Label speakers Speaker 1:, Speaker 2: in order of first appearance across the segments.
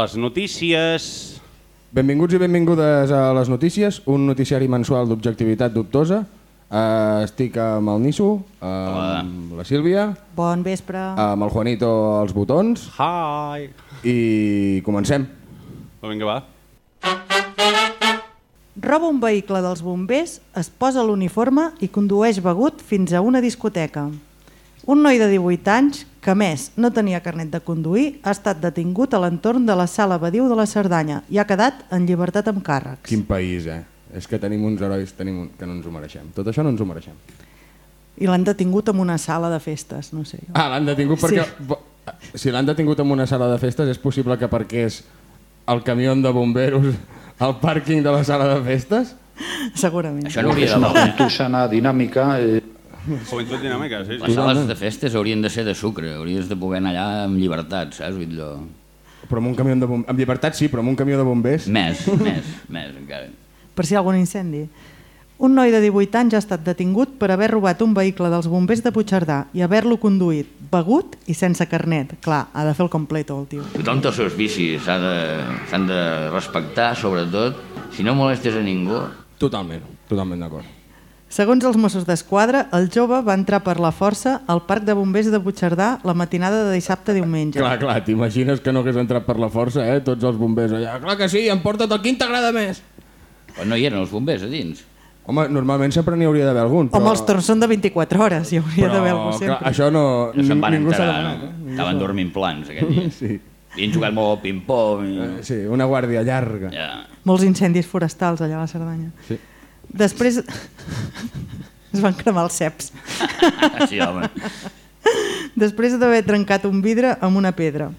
Speaker 1: les notícies...
Speaker 2: Benvinguts i benvingudes a les notícies, un noticiari mensual d'objectivitat dubtosa. Uh, estic amb el Niso, amb la Sílvia,
Speaker 3: Bon vespre.
Speaker 2: amb el Juanito als botons
Speaker 1: Hi!
Speaker 2: i comencem.
Speaker 1: Va, vinga, va.
Speaker 3: Roba un vehicle dels bombers, es posa l'uniforme i condueix begut fins a una discoteca. Un noi de 18 anys, que a més no tenia carnet de conduir, ha estat detingut a l'entorn de la sala Badiu de la Cerdanya i ha quedat en llibertat amb càrrecs.
Speaker 2: Quin país, eh? És que tenim uns herois tenim un... que no ens ho mereixem. Tot això no ens ho mereixem.
Speaker 3: I l'han detingut en una sala de festes, no sé. jo.
Speaker 2: Ah, l'han detingut perquè...
Speaker 3: Sí.
Speaker 2: Si l'han detingut en una sala de festes, és possible que parqués el camió de bomberos al pàrquing de la sala de festes?
Speaker 3: Segurament.
Speaker 4: Això no hauria de
Speaker 5: una
Speaker 4: valer.
Speaker 5: juventud sana, dinámica. eh,
Speaker 1: Joventut dinàmica, sí.
Speaker 4: Les
Speaker 1: sí.
Speaker 4: sales de festes haurien de ser de sucre, hauries de poder anar allà amb llibertat, saps? Vull dir.
Speaker 2: Però amb un camió de bombers... Amb llibertat sí, però amb un camió de bombers...
Speaker 4: Més, més, més encara.
Speaker 3: per si hi ha algun incendi. Un noi de 18 anys ha estat detingut per haver robat un vehicle dels bombers de Puigcerdà i haver-lo conduït begut i sense carnet. Clar, ha de fer el completo, el tio.
Speaker 4: Tothom té els seus vicis, s'ha de, s'han de respectar, sobretot. Si no molestes a ningú,
Speaker 2: Totalment, totalment d'acord.
Speaker 3: Segons els Mossos d'Esquadra, el jove va entrar per la força al Parc de Bombers de Puigcerdà la matinada de dissabte a diumenge.
Speaker 2: Clar, clar, t'imagines que no hagués entrat per la força, eh? Tots els bombers allà. Clar que sí, emporta't el quin t'agrada més.
Speaker 4: però no hi eren els bombers a dins.
Speaker 2: Home, normalment sempre n'hi hauria d'haver algun. Però...
Speaker 3: Home, els torns són de 24 hores, hi hauria
Speaker 2: però,
Speaker 3: d'haver algú
Speaker 2: clar,
Speaker 3: sempre.
Speaker 2: això no...
Speaker 4: No se'n van
Speaker 2: ningú s'ha
Speaker 4: enterar,
Speaker 2: demanat,
Speaker 4: no?
Speaker 2: eh?
Speaker 4: Estaven dormint plans aquell dia.
Speaker 2: Sí.
Speaker 4: Havien jugat molt al ping-pong. I...
Speaker 2: Eh, Sí, una guàrdia llarga.
Speaker 4: Ja.
Speaker 3: Molts incendis forestals allà a la Cerdanya.
Speaker 2: Sí.
Speaker 3: Després es van cremar els ceps.
Speaker 4: Sí, home.
Speaker 3: Després d'haver trencat un vidre amb una pedra.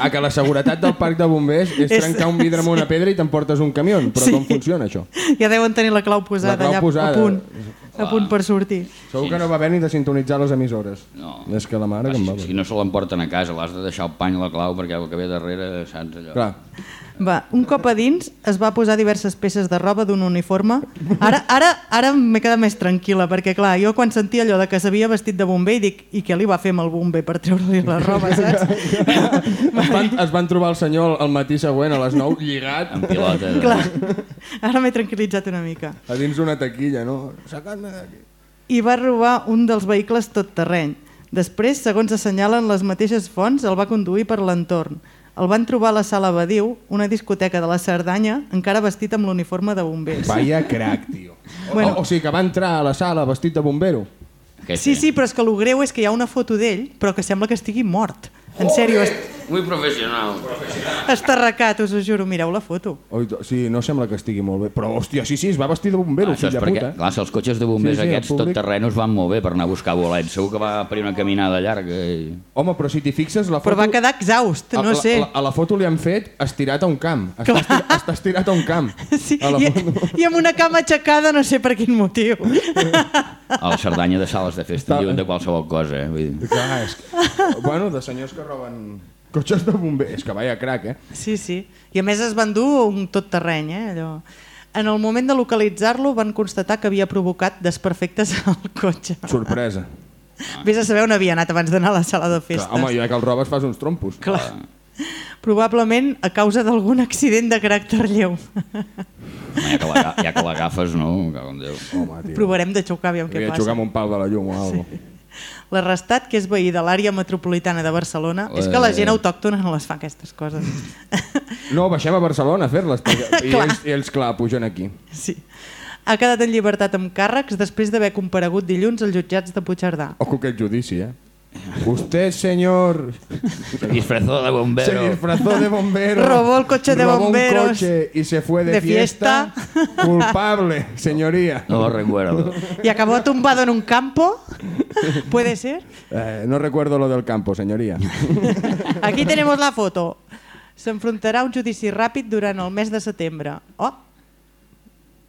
Speaker 2: Ah, que la seguretat del parc de bombers és,
Speaker 3: És-
Speaker 2: trencar un vidre amb una pedra i t'emportes un camió. Però
Speaker 3: Sí.
Speaker 2: com funciona això?
Speaker 3: Ja deuen tenir la clau posada
Speaker 2: La clau
Speaker 3: allà
Speaker 2: posada.
Speaker 3: a punt, a punt per sortir.
Speaker 2: Segur que no va haver ni de sintonitzar les emissores.
Speaker 4: No.
Speaker 2: És que la mare que em va...
Speaker 4: Si, si no se l'emporten a casa, l'has de deixar el pany a la clau perquè el que ve darrere, saps allò?
Speaker 2: Clar.
Speaker 3: Va, un cop a dins es va posar diverses peces de roba d'un uniforme. Ara, ara, ara m'he quedat més tranquil·la, perquè clar, jo quan sentia allò de que s'havia vestit de bomber i dic, i què li va fer amb el bomber per treure-li la roba, saps?
Speaker 2: Es van, es van trobar el senyor el matí següent a les 9 lligat
Speaker 4: En pilota. De...
Speaker 3: clar, ara m'he tranquil·litzat una mica.
Speaker 2: a dins d'una taquilla, no? Sacant-me d'aquí.
Speaker 3: I va robar un dels vehicles tot terreny. Després, segons assenyalen les mateixes fonts, el va conduir per l'entorn. El van trobar a la sala Badiu, una discoteca de la Cerdanya, encara vestit amb l'uniforme de bombers.
Speaker 2: Vaya crac, tio. O,
Speaker 3: Bueno.
Speaker 2: o, o sigui que va entrar a la sala vestit de bombero.
Speaker 3: Sí, sí, però és que el greu és que hi ha una foto d'ell, però que sembla que estigui mort. En sèrio, est
Speaker 4: Muy professional.
Speaker 3: està arrecat, us ho juro. Mireu la foto.
Speaker 2: Oi, sí, no sembla que estigui molt bé. Però, hòstia, sí, sí, es va vestir de bombero,
Speaker 4: Això
Speaker 2: fill
Speaker 4: és
Speaker 2: de
Speaker 4: perquè,
Speaker 2: puta.
Speaker 4: clar, si els cotxes de bombers
Speaker 2: Sí, sí,
Speaker 4: aquests
Speaker 2: públic-
Speaker 4: tot terrenos van molt bé per anar a buscar bolets. Segur que va per una caminada llarga. I...
Speaker 2: Home, però si t'hi fixes, la foto...
Speaker 3: Però va quedar exhaust,
Speaker 2: a,
Speaker 3: no sé.
Speaker 2: A, a, la foto li han fet estirat a un camp. Està, estirat, està estirat a un camp.
Speaker 3: Sí,
Speaker 2: A la
Speaker 3: i,
Speaker 2: foto.
Speaker 3: I amb una cama aixecada, no sé per quin motiu.
Speaker 4: A la Cerdanya de sales de festa diuen de qualsevol cosa. Eh? Vull dir.
Speaker 2: Clar, és. Bueno, de senyors que roben cotxes de bombers. És que vaya crac, eh?
Speaker 3: Sí, sí. I a més es van dur un tot terreny, eh, allò. En el moment de localitzar-lo van constatar que havia provocat desperfectes al cotxe.
Speaker 2: Sorpresa.
Speaker 3: Vés a saber on havia anat abans d'anar a la sala de
Speaker 2: Clar,
Speaker 3: festes.
Speaker 2: home, ja que el robes fas uns trompos.
Speaker 3: Clar. Probablement a causa d'algun accident de caràcter lleu.
Speaker 4: Home, ja que la- ja que l'agafes, no?
Speaker 2: Home, tio.
Speaker 3: Provarem de xocar, aviam què
Speaker 2: Havia de
Speaker 3: passa.
Speaker 2: xocar amb un pal de la llum o alguna cosa.
Speaker 3: L'arrestat, que és veí de l'àrea metropolitana de Barcelona, és que la gent autòctona no les fa aquestes coses.
Speaker 2: No, baixem a Barcelona a fer-les. perquè- I ells, i ells, clar, pugen aquí.
Speaker 3: Sí. Ha quedat en llibertat amb càrrecs després d'haver comparegut dilluns als jutjats de Puigcerdà.
Speaker 2: Ojo que el judici, eh? Usted, señor,
Speaker 4: Se disfrazó de
Speaker 2: se
Speaker 4: bombero.
Speaker 2: disfrazó de bombero.
Speaker 3: Robó el coche de
Speaker 2: robó
Speaker 3: bomberos.
Speaker 2: un coche y se fue de,
Speaker 3: De
Speaker 2: fiesta. Culpable, señoría.
Speaker 4: No lo recuerdo.
Speaker 3: Y acabó tumbado en un campo. ¿Puede ser?
Speaker 2: Eh, no recuerdo lo del campo, señoría.
Speaker 3: Aquí tenemos la foto. S'enfrontarà a un judici ràpid durant el mes de setembre. Oh!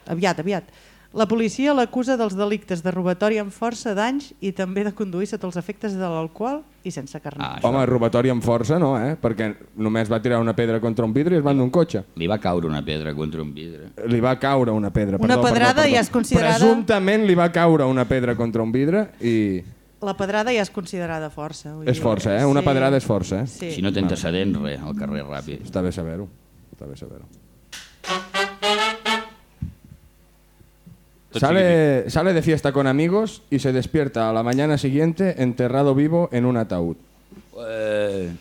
Speaker 3: Aviat, aviat. La policia l'acusa dels delictes de robatori amb força, danys i també de conduir sota els efectes de l'alcohol i sense carnet.
Speaker 4: Ah, això.
Speaker 2: Home, robatori amb força no, eh? Perquè només va tirar una pedra contra un vidre i es van d'un cotxe.
Speaker 4: Li va caure una pedra contra un vidre.
Speaker 2: Li va caure una pedra.
Speaker 3: Una
Speaker 2: perdó,
Speaker 3: pedrada
Speaker 2: perdó, perdó.
Speaker 3: ja és considerada-
Speaker 2: Presumptament li va caure una pedra contra un vidre i,
Speaker 3: La pedrada ja és considerada força. vull
Speaker 2: És
Speaker 3: dir.
Speaker 2: força, eh? Una
Speaker 3: Sí.
Speaker 2: pedrada és força, eh?
Speaker 3: Sí.
Speaker 4: Si no té antecedents, res, al carrer ràpid.
Speaker 2: Està bé saber-ho. Està bé saber-ho. Sale, sale de fiesta con amigos y se despierta a la mañana siguiente enterrado vivo en un ataúd.
Speaker 4: Eh,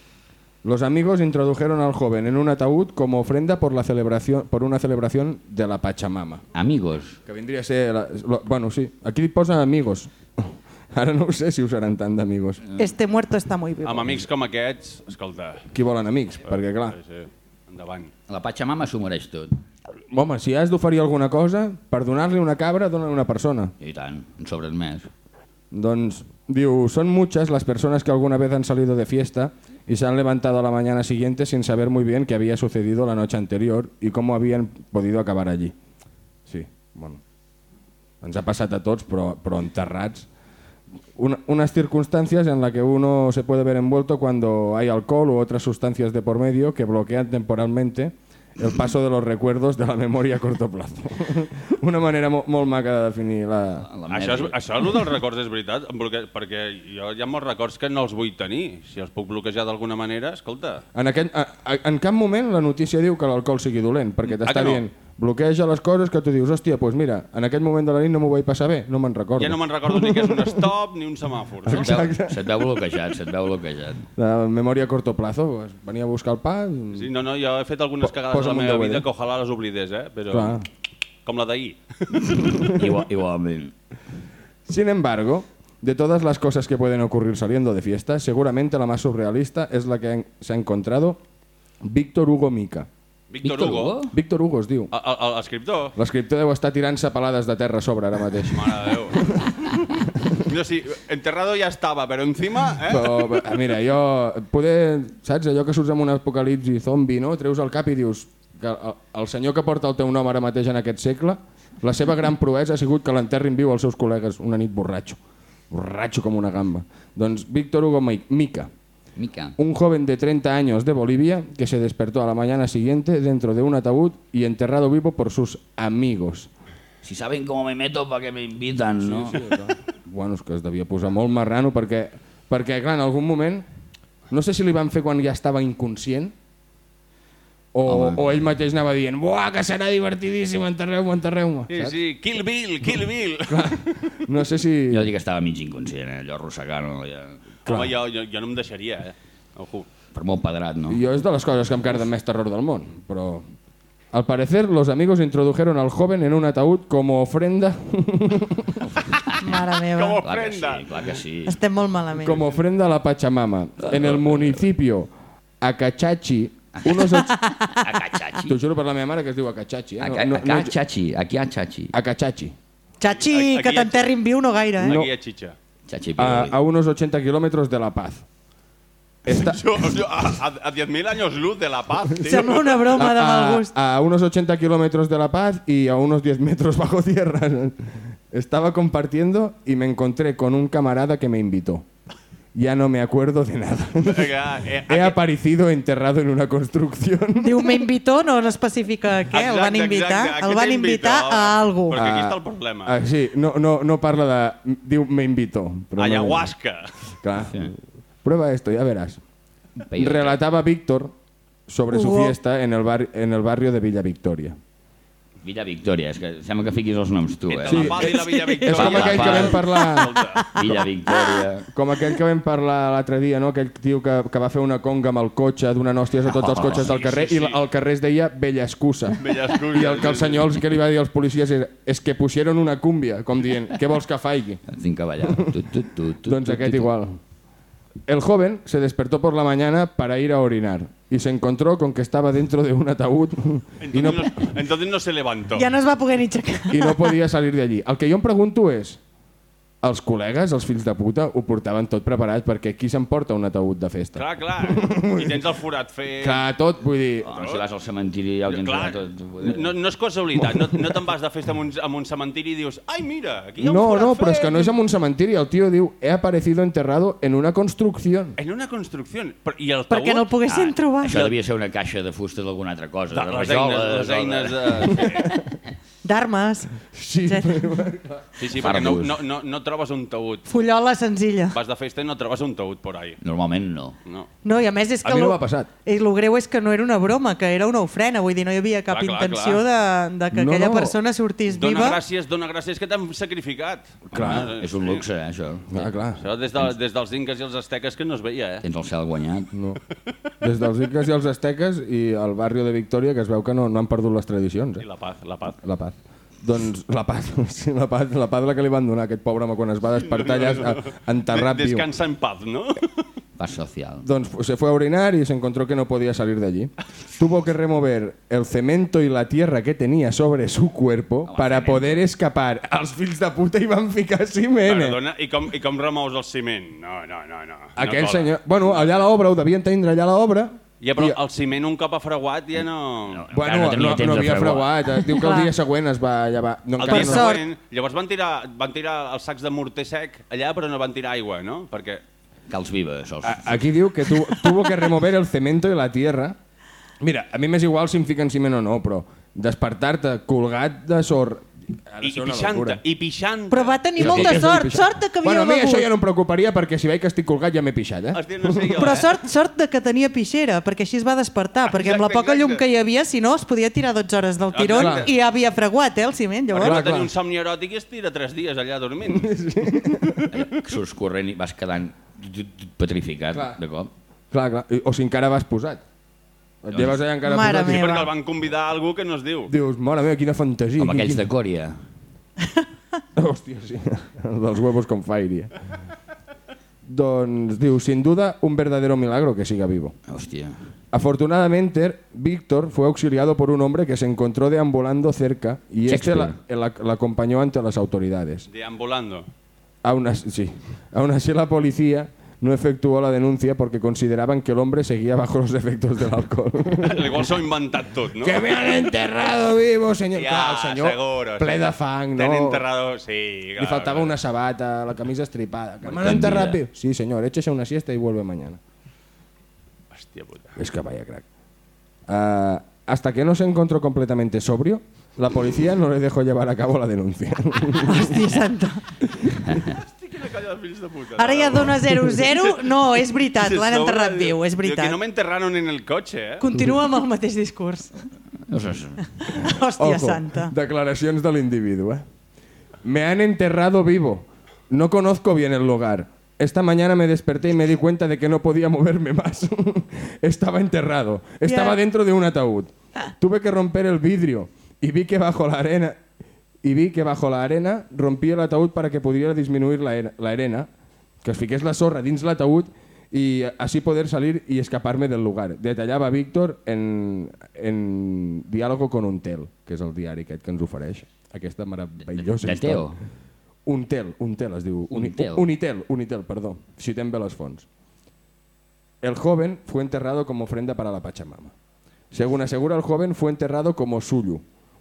Speaker 2: Los amigos introdujeron al joven en un ataúd como ofrenda por, la celebración, por una celebración de la Pachamama.
Speaker 4: amigos.
Speaker 2: Que vindria a ser... La, lo, bueno, sí, aquí posa amigos. Ara no ho sé si ho seran tant d'amigos.
Speaker 3: Este muerto está muy vivo.
Speaker 1: Amb amics com aquests, escolta,
Speaker 2: Qui volen amics? Perquè, clar,
Speaker 1: sí, sí, endavant.
Speaker 4: La Pachamama s'ho mereix tot.
Speaker 2: Home, si has d'oferir alguna cosa, per donar-li una cabra, dona una persona.
Speaker 4: I tant, en sobres més.
Speaker 2: Doncs diu, son muchas las personas que alguna vez han salido de fiesta y se han levantado a la mañana siguiente sin saber muy bien qué había sucedido la noche anterior y cómo habían podido acabar allí. Sí, bueno, ens ha passat a tots, però, però enterrats. Una- unas circunstancias en las que uno se puede ver envuelto cuando hay alcohol u otras sustancias de por medio que bloquean temporalmente el paso de los recuerdos de la memoria a corto plazo. Una manera mo molt maca de definir la,
Speaker 4: La
Speaker 1: Això, és, això el dels records és veritat, bloque... perquè jo hi ha molts records que no els vull tenir. Si els puc bloquejar d'alguna manera, escolta...
Speaker 2: En, aquell, a, a, en cap moment la notícia diu que l'alcohol sigui dolent, perquè
Speaker 1: Ah,
Speaker 2: t'està
Speaker 1: que no?
Speaker 2: dient bloqueja les coses que tu dius, hòstia, doncs mira, en aquell moment de la nit no m'ho vaig passar bé, no me'n recordo.
Speaker 1: Ja no me'n recordo ni que és un stop ni un semàfor. No?
Speaker 4: Se't veu, se't veu bloquejat, se't veu bloquejat.
Speaker 2: La memòria a corto plazo, pues, venia a buscar el pa...
Speaker 1: Sí, no, no, jo he fet algunes cagades a la meva vida que ojalà les oblidés, eh? Però
Speaker 2: Clar.
Speaker 1: com la d'ahir.
Speaker 4: Igual, igualment.
Speaker 2: Sin embargo, de todas las cosas que pueden ocurrir saliendo de fiesta, seguramente la más surrealista es la que se ha encontrado Víctor Hugo Mica.
Speaker 1: Víctor,
Speaker 4: Víctor
Speaker 1: Hugo,
Speaker 4: Hugo?
Speaker 2: Víctor Hugo es diu.
Speaker 1: l'escriptor.
Speaker 2: L'escriptor deu estar tirant-se pelades de terra a sobre ara mateix.
Speaker 1: Mare de Déu. No, sí, enterrado ja estava, però encima... Eh?
Speaker 2: Però, eh, mira, jo... Poder, saps, allò que surts amb un apocalipsi zombi, no? Treus el cap i dius que el, el senyor que porta el teu nom ara mateix en aquest segle, la seva gran proesa ha sigut que l'enterrin viu als seus col·legues una nit borratxo. Borratxo com una gamba. Doncs Víctor Hugo Mi- Mica,
Speaker 4: Mica.
Speaker 2: un joven de 30 años de Bolivia que se despertó a la mañana siguiente dentro de un ataúd y enterrado vivo por sus amigos.
Speaker 4: Si saben cómo me meto, ¿para qué me invitan, no?
Speaker 2: Bueno, és que es devia posar molt marrano perquè, perquè clar, en algun moment, no sé si li van fer quan ja estava inconscient, o,
Speaker 4: Home.
Speaker 2: o ell mateix anava dient «Buah, que serà divertidíssim, enterreu-me, enterreu-me».
Speaker 1: Sí,
Speaker 2: saps?
Speaker 1: sí, Kill Bill, Kill Bill.
Speaker 2: No sé si...
Speaker 4: Jo dic que estava mig inconscient, eh? allò arrossegant, ja...
Speaker 1: Home, jo, jo, jo no em deixaria, eh? Ojo.
Speaker 4: per molt pedrat, no?
Speaker 2: Jo és de les coses que em carden més terror del món, però... Al parecer, los amigos introdujeron al joven en un ataúd como ofrenda,
Speaker 3: Mare meva.
Speaker 1: Com
Speaker 4: Clar que
Speaker 1: ofrenda.
Speaker 4: sí, clar que sí.
Speaker 3: Estem molt malament.
Speaker 2: como ofrenda a la Pachamama. En el municipio Acachachi, unos... och-
Speaker 4: A cachachi.
Speaker 2: T'ho juro per la meva mare que es diu Acachachi. Eh? No, no,
Speaker 4: a
Speaker 2: no,
Speaker 4: cachachi, aquí a chachi.
Speaker 2: Acachachi.
Speaker 1: Aquí
Speaker 3: que t'enterrin viu no gaire, eh?
Speaker 2: No.
Speaker 1: Aquí hi ha xitxa.
Speaker 2: A, a unos 80 kilómetros de La Paz. Está,
Speaker 1: Jo, jo, a, a, a 10.000 años luz de la paz, tío.
Speaker 3: Una broma de mal gust.
Speaker 2: a, a unos 80 kilómetros de La Paz y a unos 10 metros bajo tierra. Estaba compartiendo y me encontré con un camarada que me invitó. Ya no me acuerdo de nada.
Speaker 1: Eh,
Speaker 2: He aparecido enterrado en una construcción.
Speaker 3: Diu, me invitó, no especifica què, el van
Speaker 1: Exacte,
Speaker 3: invitar,
Speaker 1: exacte.
Speaker 3: el van invitar a algú.
Speaker 1: Perquè aquí està el problema.
Speaker 2: Ah, sí, no, no, no parla de... Diu, me invitó. però no-
Speaker 1: Ayahuasca.
Speaker 2: Claro. Prueba esto, ya verás. Relataba Víctor sobre su
Speaker 3: Hugo.
Speaker 2: fiesta en el, bar- en el barrio de Villa Victoria.
Speaker 4: Villa Victòria, és que sembla que fiquis els noms tu, eh?
Speaker 1: Entre la Paz i la Villa
Speaker 2: És com
Speaker 1: Victòria.
Speaker 2: aquell que vam parlar...
Speaker 4: Villa Victòria...
Speaker 2: Com aquell que vam parlar l'altre dia, no? aquell tio que, que va fer una conga amb el cotxe, donant hòsties a tots els cotxes del carrer,
Speaker 1: sí, sí.
Speaker 2: i el carrer es deia Bella Excusa.
Speaker 1: Bella excusa,
Speaker 2: I el que el
Speaker 1: sí,
Speaker 2: senyor els que li va dir als policies és, és que pusieron una cúmbia, com dient, què vols que faigui?
Speaker 4: Tinc que ballar.
Speaker 2: Doncs
Speaker 4: tu,
Speaker 2: aquest igual. El joven se despertó por la mañana para ir a orinar y se encontró con que estaba dentro de un ataúd y no,
Speaker 1: Entonces, no, entonces no se levantó.
Speaker 3: Ja no es va poder ni aixecar.
Speaker 2: i no podia salir d'allí. El que jo em pregunto és, els col·legues, els fills de puta, ho portaven tot preparat perquè qui s'emporta un ataúd de festa?
Speaker 1: Clar, clar. I tens el forat fet...
Speaker 2: Clar, tot, vull dir...
Speaker 4: Oh, si vas al cementiri ja ho tens
Speaker 1: Clar,
Speaker 4: tot.
Speaker 1: no, no és casualitat, no, no te'n vas de festa amb un, amb un cementiri i dius ai, mira, aquí hi ha un
Speaker 2: No,
Speaker 1: forat
Speaker 2: no, però és
Speaker 1: fet".
Speaker 2: que no és en un cementiri. El tio diu, he aparecido enterrado en una construcción.
Speaker 1: En una construcció. Però- I el
Speaker 3: Perquè no el poguessin trobar.
Speaker 4: Això devia ser una caixa de fusta d'alguna altra cosa.
Speaker 1: De,
Speaker 4: de
Speaker 1: les eines,
Speaker 4: rajoles,
Speaker 1: les
Speaker 4: o de-
Speaker 1: eines de...
Speaker 3: d'armes,
Speaker 2: Sí,
Speaker 3: etcètera.
Speaker 1: Sí, sí, perquè no, no, no, no trobes un taüt.
Speaker 3: Fullola senzilla.
Speaker 1: Vas de festa i no trobes un taüt por ahí.
Speaker 4: Normalment no.
Speaker 1: No.
Speaker 3: No, i a més és que...
Speaker 2: A mi no m'ha passat.
Speaker 3: I el greu és que no era una broma, que era una ofrena, vull dir, no hi havia cap
Speaker 1: Clar, clar,
Speaker 3: intenció De, de que
Speaker 2: No,
Speaker 3: aquella
Speaker 2: no.
Speaker 3: persona sortís
Speaker 1: Dóna
Speaker 3: viva.
Speaker 1: gràcies, dona gràcies que t'han sacrificat.
Speaker 2: Clar,
Speaker 1: Home,
Speaker 4: És un luxe, eh, això.
Speaker 2: ah, clar.
Speaker 1: Això des, de, des dels inques i els asteques que no es veia, eh?
Speaker 4: Tens el cel guanyat.
Speaker 2: No. Des dels Incas i els Asteques i el barri de Victòria, que es veu que no, no han perdut les tradicions.
Speaker 1: I
Speaker 2: Eh?
Speaker 1: la paz, la paz.
Speaker 2: La paz. Doncs la paz, sí, la paz, la paz la que li van donar a aquest pobre home quan es va despertar allà a- enterrat viu.
Speaker 1: Descansa en paz, ¿no?
Speaker 4: Paz social.
Speaker 2: Doncs se fue a orinar y se encontró que no podía salir de allí. Tuvo que remover el cemento y la tierra que tenía sobre su cuerpo para poder escapar. Els fills de puta hi van ficar ciment.
Speaker 1: Perdona, i com, i com remous el ciment? No, no, no. no.
Speaker 2: Aquell
Speaker 1: no cola.
Speaker 2: senyor... Bueno, allà a l'obra, ho devien tindre allà a l'obra.
Speaker 1: Ja, però
Speaker 2: I-
Speaker 1: el ciment un cop afraguat ja no...
Speaker 4: No.
Speaker 2: Bueno,
Speaker 4: no
Speaker 2: no,
Speaker 4: tenia
Speaker 2: no,
Speaker 4: temps de
Speaker 2: havia
Speaker 4: fraguar.
Speaker 2: fraguat. eh? Diu que el dia següent es va llevar... No,
Speaker 1: El
Speaker 2: encara
Speaker 1: dia
Speaker 2: no.
Speaker 3: sort.
Speaker 1: següent, llavors van tirar, van tirar els sacs de morter sec allà, però no van tirar aigua, no? Perquè
Speaker 4: Cals vives. Els...
Speaker 2: A- Aquí diu que tu, tuvo que remover el cemento y la tierra. Mira, a mi m'és igual si em fiquen ciment o no, però despertar-te colgat de sor...
Speaker 1: I, i
Speaker 2: una
Speaker 1: pixant
Speaker 2: locura.
Speaker 1: i pixant
Speaker 3: Però va tenir
Speaker 2: Sí,
Speaker 3: molta
Speaker 2: sí,
Speaker 3: sort,
Speaker 2: sí,
Speaker 3: sort de que havia
Speaker 2: Bueno, a mi
Speaker 3: begut.
Speaker 2: això ja no em preocuparia perquè si veig que estic colgat ja m'he pixat, eh?
Speaker 1: Hòstia, no sé jo,
Speaker 3: Però
Speaker 1: eh?
Speaker 3: sort, sort de que tenia pixera, perquè així es va despertar, perquè amb la
Speaker 1: Exacte,
Speaker 3: poca llum
Speaker 1: exacte.
Speaker 3: que hi havia, si no, es podia tirar 12 hores del tiró
Speaker 1: Exacte.
Speaker 3: i ja havia fraguat, eh, el ciment,
Speaker 1: Perquè
Speaker 3: llavors.
Speaker 1: va
Speaker 2: Clar,
Speaker 1: tenir un somni eròtic i es tira tres dies allà dormint.
Speaker 4: Que surts corrent i vas quedant petrificat
Speaker 2: Clar.
Speaker 4: de cop.
Speaker 2: Clar, clar. O si encara vas posat. Et lleves allà encara
Speaker 3: Mare
Speaker 2: posat i
Speaker 3: meva.
Speaker 1: Perquè el van convidar a algú que no es diu.
Speaker 2: dius, mare meva, quina fantasia.
Speaker 4: Com
Speaker 2: quin-
Speaker 4: aquells de Còria.
Speaker 2: Hòstia, sí. El dels huevos con fairy. doncs diu, sin duda, un verdadero milagro que siga vivo.
Speaker 4: Hòstia.
Speaker 2: Afortunadamente, Víctor fue auxiliado por un hombre que se encontró deambulando cerca y este la, la- la acompañó ante las autoridades.
Speaker 1: Deambulando.
Speaker 2: Aún así, sí. Aún así, la policía no efectuó la denuncia porque consideraban que el hombre seguía bajo los efectos del alcohol.
Speaker 1: Igual s'ho ha inventat tot, no?
Speaker 2: ¡Que me han enterrado vivo, señor!
Speaker 1: Ja,
Speaker 2: Clar, el senyor
Speaker 1: seguro.
Speaker 2: ple
Speaker 1: sí.
Speaker 2: de fang,
Speaker 1: T'han
Speaker 2: no?
Speaker 1: enterrado, sí.
Speaker 2: Le
Speaker 1: claro,
Speaker 2: faltaba
Speaker 1: claro.
Speaker 2: una sabata, la camisa estripada. ¿Que me han enterrado vivo? Sí, señor, échese una siesta y vuelve mañana.
Speaker 1: Hòstia puta.
Speaker 2: Es que vaya crack. Ah, hasta que no se encontró completamente sobrio, la policía no le dejó llevar a cabo la denuncia.
Speaker 3: Hòstia santa.
Speaker 1: Quina colla de fills de puta.
Speaker 3: Ara ja dona 0-0. No, és veritat, l'han enterrat viu, és
Speaker 1: diu que
Speaker 3: veritat.
Speaker 1: no me enterraron en el coche, eh?
Speaker 3: Continua amb el mateix discurs.
Speaker 4: No sé,
Speaker 3: Hòstia santa.
Speaker 2: declaracions de l'individu. Eh? Me han enterrado vivo. No conozco bien el lugar. Esta mañana me desperté y me di cuenta de que no podía moverme más. Estaba enterrado. Estaba
Speaker 3: Ya.
Speaker 2: dentro de un ataúd. Tuve que romper el vidrio y vi que bajo la arena y vi que bajo la arena rompí el ataúd para que pudiera disminuir la, era- la arena, que es fiqués la sorra dins l'ataúd i així poder salir i escapar-me del lugar. Detallava Víctor en, en Diàlogo con un tel, que és el diari aquest que ens ofereix. Aquesta meravellosa
Speaker 4: De- de
Speaker 2: història.
Speaker 4: Teo?
Speaker 2: Un tel, un tel es diu. Uni-
Speaker 4: Unitel.
Speaker 2: Unitel, Unitel, perdó. Citem bé les fonts. El joven fue enterrado como ofrenda para la Pachamama. Según asegura el joven, fue enterrado como suyu,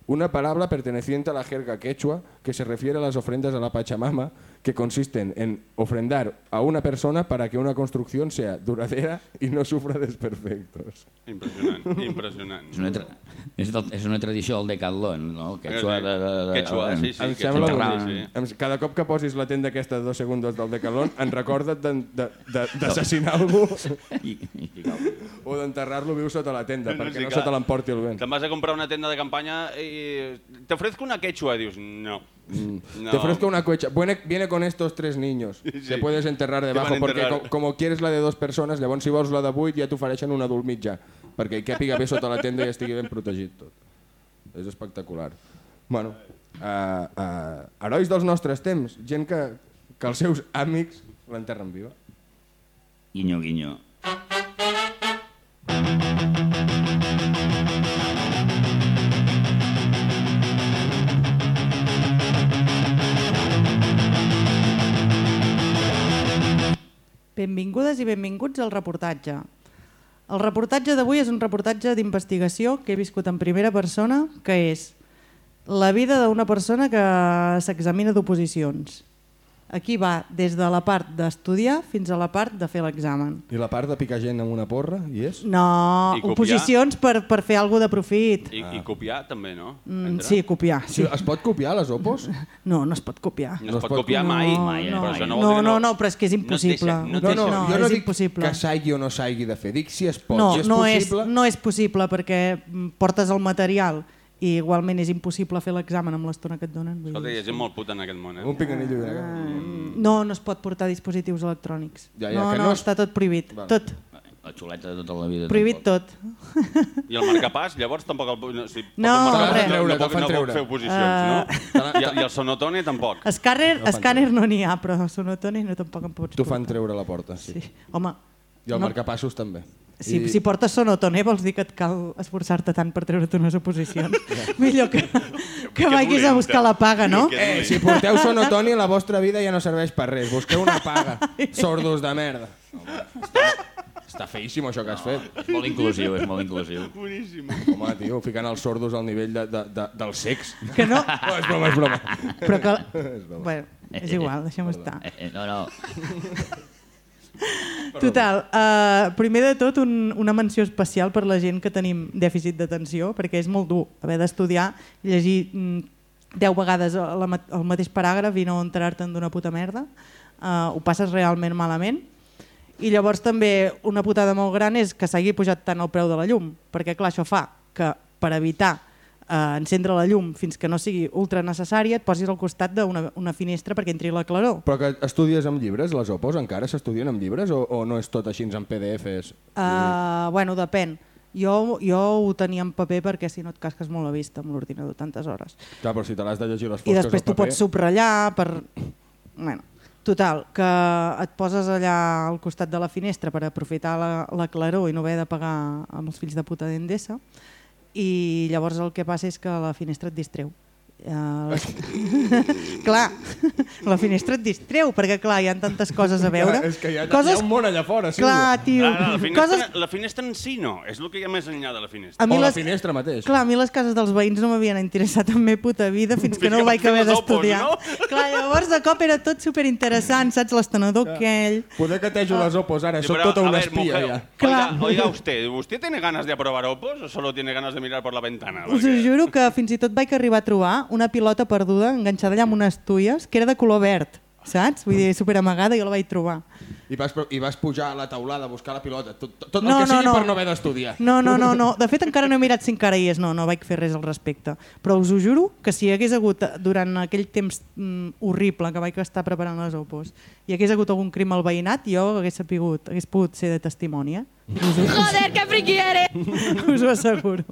Speaker 2: una palabra perteneciente a la jerga quechua que se refiere a las ofrendas a la Pachamama, que consisten en ofrendar a una persona para que una construcción sea duradera y no sufra desperfectos.
Speaker 1: Impressionant, impressionant.
Speaker 4: És una, tra és, del, és una tradició del Decathlon, no? Quechua de... de, de
Speaker 1: Quechua, sí, sí.
Speaker 2: em
Speaker 1: quechua,
Speaker 2: sembla
Speaker 1: sí, sí.
Speaker 2: Cada cop que posis la tenda aquesta de dos segons del Decalón, en recorda't d'assassinar algú
Speaker 4: I, i, i,
Speaker 2: o d'enterrar-lo viu sota la tenda, perquè
Speaker 1: sí,
Speaker 2: no
Speaker 1: clar.
Speaker 2: se te l'emporti el vent.
Speaker 1: Te'n vas a comprar una tenda de campanya i te ofrezco una quechua, dius, no. No.
Speaker 2: Mm. Te ofrezco una cuecha. Viene, viene con estos tres niños. Te puedes enterrar debajo,
Speaker 1: enterrar.
Speaker 2: co- como quieres la de dos persones, llavors si vols la de vuit ja t'ofereixen un adult mitjà, perquè hi càpiga bé sota la tenda i estigui ben protegit tot. És espectacular. Bueno, uh, uh, herois dels nostres temps, gent que, que els seus amics l'enterren viva.
Speaker 4: guinyo, guinyo.
Speaker 3: Benvingudes i benvinguts al reportatge. El reportatge d'avui és un reportatge d'investigació que he viscut en primera persona, que és la vida d'una persona que s'examina d'oposicions. Aquí va des de la part d'estudiar fins a la part de fer l'examen.
Speaker 2: I la part de picar gent amb una porra, hi és?
Speaker 3: No,
Speaker 1: I copiar?
Speaker 3: oposicions per, per fer alguna de profit.
Speaker 1: I, I copiar també, no?
Speaker 3: Mm, sí, copiar.
Speaker 2: Sí.
Speaker 3: Sí.
Speaker 2: Es pot copiar les opos?
Speaker 3: No, no es pot copiar.
Speaker 1: No es pot copiar
Speaker 3: no,
Speaker 1: mai.
Speaker 4: mai, eh?
Speaker 3: no,
Speaker 1: Però això
Speaker 3: no,
Speaker 1: no
Speaker 3: no,
Speaker 1: no-
Speaker 3: no, però és que és
Speaker 1: no
Speaker 3: impossible.
Speaker 1: no
Speaker 2: No, no,
Speaker 3: no,
Speaker 2: jo no
Speaker 3: és
Speaker 2: dic
Speaker 3: impossible.
Speaker 2: que s'hagi o no s'hagi de fer, dic si es pot.
Speaker 3: No,
Speaker 2: si és
Speaker 3: no, és,
Speaker 2: possible...
Speaker 3: no és possible perquè mm, portes el material i igualment és impossible fer l'examen amb l'estona que et donen. Vull
Speaker 1: Escolta, hi ha gent molt puta en aquest món, eh?
Speaker 2: Un pinganillo una
Speaker 3: Ah.
Speaker 2: gana.
Speaker 3: No, no es pot portar dispositius electrònics.
Speaker 2: Ja, ja,
Speaker 3: no,
Speaker 2: que
Speaker 3: no,
Speaker 2: no es-
Speaker 3: està tot prohibit.
Speaker 2: Val.
Speaker 3: Tot.
Speaker 4: La xuleta de tota la vida.
Speaker 3: Prohibit
Speaker 4: tampoc.
Speaker 3: tot.
Speaker 1: I el marcapàs, llavors tampoc el... No, si
Speaker 3: No, res.
Speaker 1: no,
Speaker 2: Treure,
Speaker 1: no,
Speaker 2: fan
Speaker 1: no puc fer oposicions, no? I, I el sonotone tampoc.
Speaker 3: Escàner, escàner no n'hi ha, però sonotone no tampoc em pots
Speaker 2: T'ho fan treure a la porta, sí.
Speaker 3: Sí. Home,
Speaker 2: I el
Speaker 3: no,
Speaker 2: marcapassos també.
Speaker 3: Si,
Speaker 2: I...
Speaker 3: si portes sonotone vols dir que et cal esforçar-te tant per treure't unes oposicions. Millor que, que vagis a buscar la paga, no?
Speaker 2: Eh, si porteu sonotoni, la vostra vida ja no serveix per res. Busqueu una paga. Sordos de merda. Home, està, està feíssim això que has fet.
Speaker 4: És molt inclusiu, és molt inclusiu.
Speaker 1: Boníssim.
Speaker 2: Home, tio, ficant els sordos al nivell de, de, de, del sex.
Speaker 3: Que no,
Speaker 2: No, és broma, és broma.
Speaker 3: però que... Bueno, és igual, deixem-ho estar.
Speaker 4: Eh, eh, no, no,
Speaker 3: Total, uh, primer de tot un, una menció especial per la gent que tenim dèficit d'atenció, perquè és molt dur haver d'estudiar llegir mm, 10 vegades ma- el mateix paràgraf i no enterar-te'n d'una puta merda. Uh, ho passes realment malament. I llavors també una putada molt gran és que s'hagi pujat tant el preu de la llum, perquè clar, això fa que per evitar eh, encendre la llum fins que no sigui ultra necessària et posis al costat d'una una finestra perquè entri la claror.
Speaker 2: Però que estudies amb llibres, les opos, encara s'estudien amb llibres o, o no és tot així en PDFs?
Speaker 3: Uh, bueno, depèn. Jo, jo ho tenia en paper perquè si no et casques molt la vista amb l'ordinador tantes hores.
Speaker 2: Clar, però si te l'has de llegir les
Speaker 3: I
Speaker 2: fosques
Speaker 3: després
Speaker 2: al
Speaker 3: tu pots subratllar per... Bueno, total, que et poses allà al costat de la finestra per aprofitar la, la claror i no haver de pagar amb els fills de puta d'Endesa i llavors el que passa és que la finestra et distreu. Uh, clar, la finestra et distreu perquè clar, hi ha tantes coses a veure.
Speaker 2: Clar, és que hi ha, hi ha un món allà fora, Sílvia.
Speaker 3: Clar, tio.
Speaker 1: Ah, la, finestra,
Speaker 3: coses...
Speaker 1: la finestra en si no, és el que hi ha més enllà de la finestra.
Speaker 3: A mi
Speaker 2: O la
Speaker 3: les...
Speaker 2: finestra mateix.
Speaker 3: Clar, a mi les cases dels veïns no m'havien interessat en meva puta vida fins que
Speaker 1: Fins
Speaker 3: no
Speaker 1: que
Speaker 3: ho vaig haver d'estudiar.
Speaker 1: no?
Speaker 3: Clar, llavors de cop era tot superinteressant, saps? L'estenedor aquell...
Speaker 2: Poder que tejo les opos ara,
Speaker 1: Sí,
Speaker 2: soc tota una
Speaker 1: ver,
Speaker 2: espia
Speaker 1: mujer,
Speaker 2: ja.
Speaker 1: Oiga,
Speaker 3: Claro.
Speaker 1: oiga usted, ¿usted tiene ganas de aprobar opos o solo tiene ganas de mirar por la ventana?
Speaker 3: Us
Speaker 1: Perquè-
Speaker 3: juro que fins i tot vaig arribar a trobar una pilota perduda enganxada allà amb unes tuies que era de color verd, saps? Vull dir, superamagada i jo la vaig trobar.
Speaker 2: I vas, I vas pujar a la taulada a buscar la pilota. Tot, tot el
Speaker 3: No,
Speaker 2: que
Speaker 3: no,
Speaker 2: sigui
Speaker 3: no.
Speaker 2: per no haver d'estudiar.
Speaker 3: No, no, no, no. De fet, encara no he mirat si encara hi és. No, no vaig fer res al respecte. Però us ho juro que si hi hagués hagut, durant aquell temps mm, horrible que vaig estar preparant les opos, hi hagués hagut algun crim al veïnat, jo hagués sapigut, hagués pogut ser de testimoni, eh? Us ho,
Speaker 6: Joder, qué friki eres.
Speaker 3: us ho asseguro.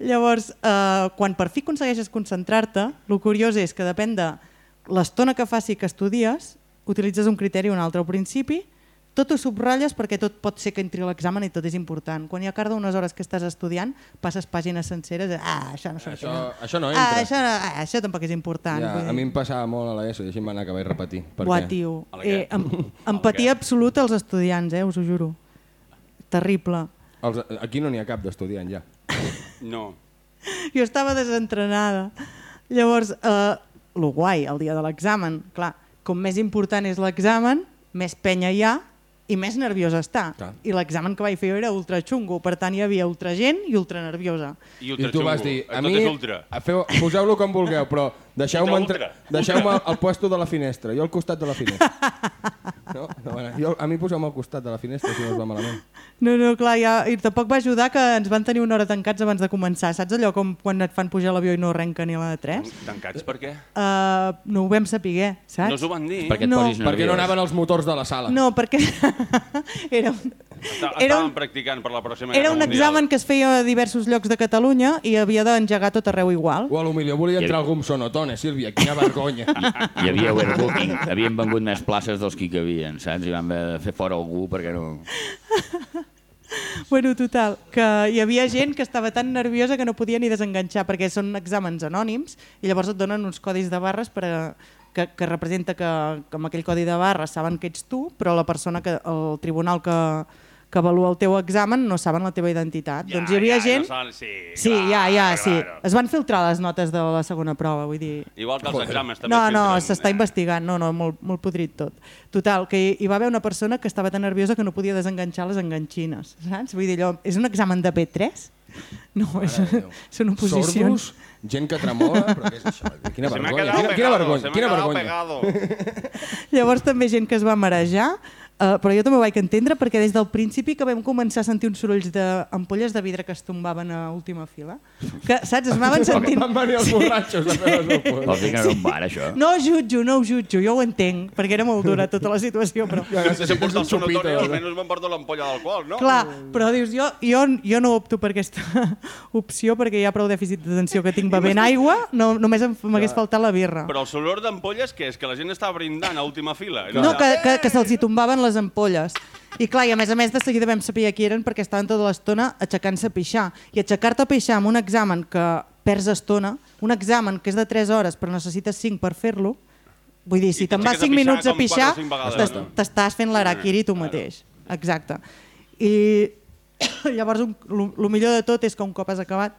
Speaker 3: Llavors, eh, quan per fi aconsegueixes concentrar-te, el curiós és que depèn de l'estona que faci que estudies, utilitzes un criteri o un altre. Al principi, tot ho subratlles perquè tot pot ser que entri a l'examen i tot és important. Quan ja carda unes hores que estàs estudiant, passes pàgines senceres de ah, això no
Speaker 2: Això,
Speaker 3: no.
Speaker 2: això no
Speaker 3: Ah,
Speaker 2: entra.
Speaker 3: això, no, ah, això tampoc és important.
Speaker 2: Ja, a mi em passava molt a l'ESO i així em va anar que vaig repetir. Per què?
Speaker 3: tio. Eh, em, empatia absoluta als estudiants, eh, us ho juro. Terrible.
Speaker 2: Els, aquí no n'hi ha cap d'estudiant ja.
Speaker 1: No.
Speaker 3: jo estava desentrenada. Llavors, eh, lo guai, el dia de l'examen, clar, com més important és l'examen, més penya hi ha i més nerviosa està.
Speaker 2: Clar.
Speaker 3: I l'examen que vaig fer era ultra xungo, per tant hi havia ultra gent i ultra nerviosa.
Speaker 1: I,
Speaker 2: I tu vas dir, a
Speaker 1: Tot
Speaker 2: mi,
Speaker 1: ultra.
Speaker 2: a feu- poseu-lo com vulgueu, però deixeu-me entre... deixeu al puesto de la finestra, jo al costat de la finestra. No? No, bueno, jo, a mi poseu-me al costat de la finestra si no us va malament.
Speaker 3: No, no, clar, ja, i tampoc va ajudar que ens van tenir una hora tancats abans de començar. Saps allò com quan et fan pujar l'avió i no arrenca ni la de 3?
Speaker 1: Tancats per què?
Speaker 3: Uh, no ho vam saber, saps?
Speaker 1: No us ho van dir?
Speaker 4: perquè
Speaker 3: No.
Speaker 4: posis
Speaker 2: Per què no anaven els motors de la sala?
Speaker 3: No, perquè era, un- era un,
Speaker 1: practicant per la pròxima
Speaker 3: era un examen que es feia a diversos llocs de Catalunya i havia d'engegar tot arreu igual.
Speaker 2: O a lo millor volia entrar algú amb sonotone, Sílvia, quina vergonya.
Speaker 4: Hi havia overbooking, havien vengut més places dels que hi cabien, saps? I van haver de fer fora algú perquè no...
Speaker 3: Bueno, total, que hi havia gent que estava tan nerviosa que no podia ni desenganxar perquè són exàmens anònims i llavors et donen uns codis de barres per a, que, que representa que, que amb aquell codi de barres saben que ets tu, però la persona que el tribunal que, que avalua el teu examen no saben la teva identitat.
Speaker 1: Ja,
Speaker 3: doncs hi havia
Speaker 1: ja,
Speaker 3: gent...
Speaker 1: No saben, sí,
Speaker 3: Sí,
Speaker 1: clar,
Speaker 3: ja, ja, sí.
Speaker 1: claro.
Speaker 3: Es van filtrar les notes de la segona prova, vull dir...
Speaker 1: Igual que els exàmens també
Speaker 3: No, no, s'està
Speaker 1: eh?
Speaker 3: investigant, no, no, molt, molt podrit tot. Total, que hi, hi va haver una persona que estava tan nerviosa que no podia desenganxar les enganxines, saps? Vull dir, allò, és un examen de P3? No, és, són oposicions.
Speaker 2: Sordos, gent que tremola, però què és això? Quina vergonya, quina, quina vergonya, quina vergonya.
Speaker 1: pegado.
Speaker 3: Llavors també gent que es va marejar, Uh, però jo també ho vaig entendre perquè des del principi que vam començar a sentir uns sorolls d'ampolles de vidre que es tombaven a última fila. Que, saps? Es anaven sentint...
Speaker 2: Van venir els borratxos a fer les opos.
Speaker 4: Vols dir que no era un bar, això?
Speaker 3: No ho jutjo, no ho jutjo, jo ho entenc, perquè era molt dura tota la situació, però...
Speaker 1: Si s'emporta el
Speaker 2: xupito,
Speaker 1: sonotori,
Speaker 2: eh?
Speaker 1: almenys van portar l'ampolla d'alcohol, no?
Speaker 3: Clar, però dius, jo, jo, jo no opto per aquesta opció perquè hi ha prou dèficit d'atenció que tinc bevent aigua, no, només em- m'hagués faltat la birra.
Speaker 1: Però el solor d'ampolles, què és? Que la gent estava brindant a última fila?
Speaker 3: No, que, que, que se'ls hi tombaven les ampolles. I clar, i a més a més de seguida vam saber qui eren perquè estaven tota l'estona aixecant-se a pixar. I aixecar-te a pixar amb un examen que perds estona, un examen que és de 3 hores però necessites 5 per fer-lo, vull dir, si te'n vas
Speaker 1: t'aixeques a
Speaker 3: 5 minuts a
Speaker 1: pixar
Speaker 3: t'estàs fent l'araquiri tu mateix. Exacte. I llavors lo millor de tot és que un cop has acabat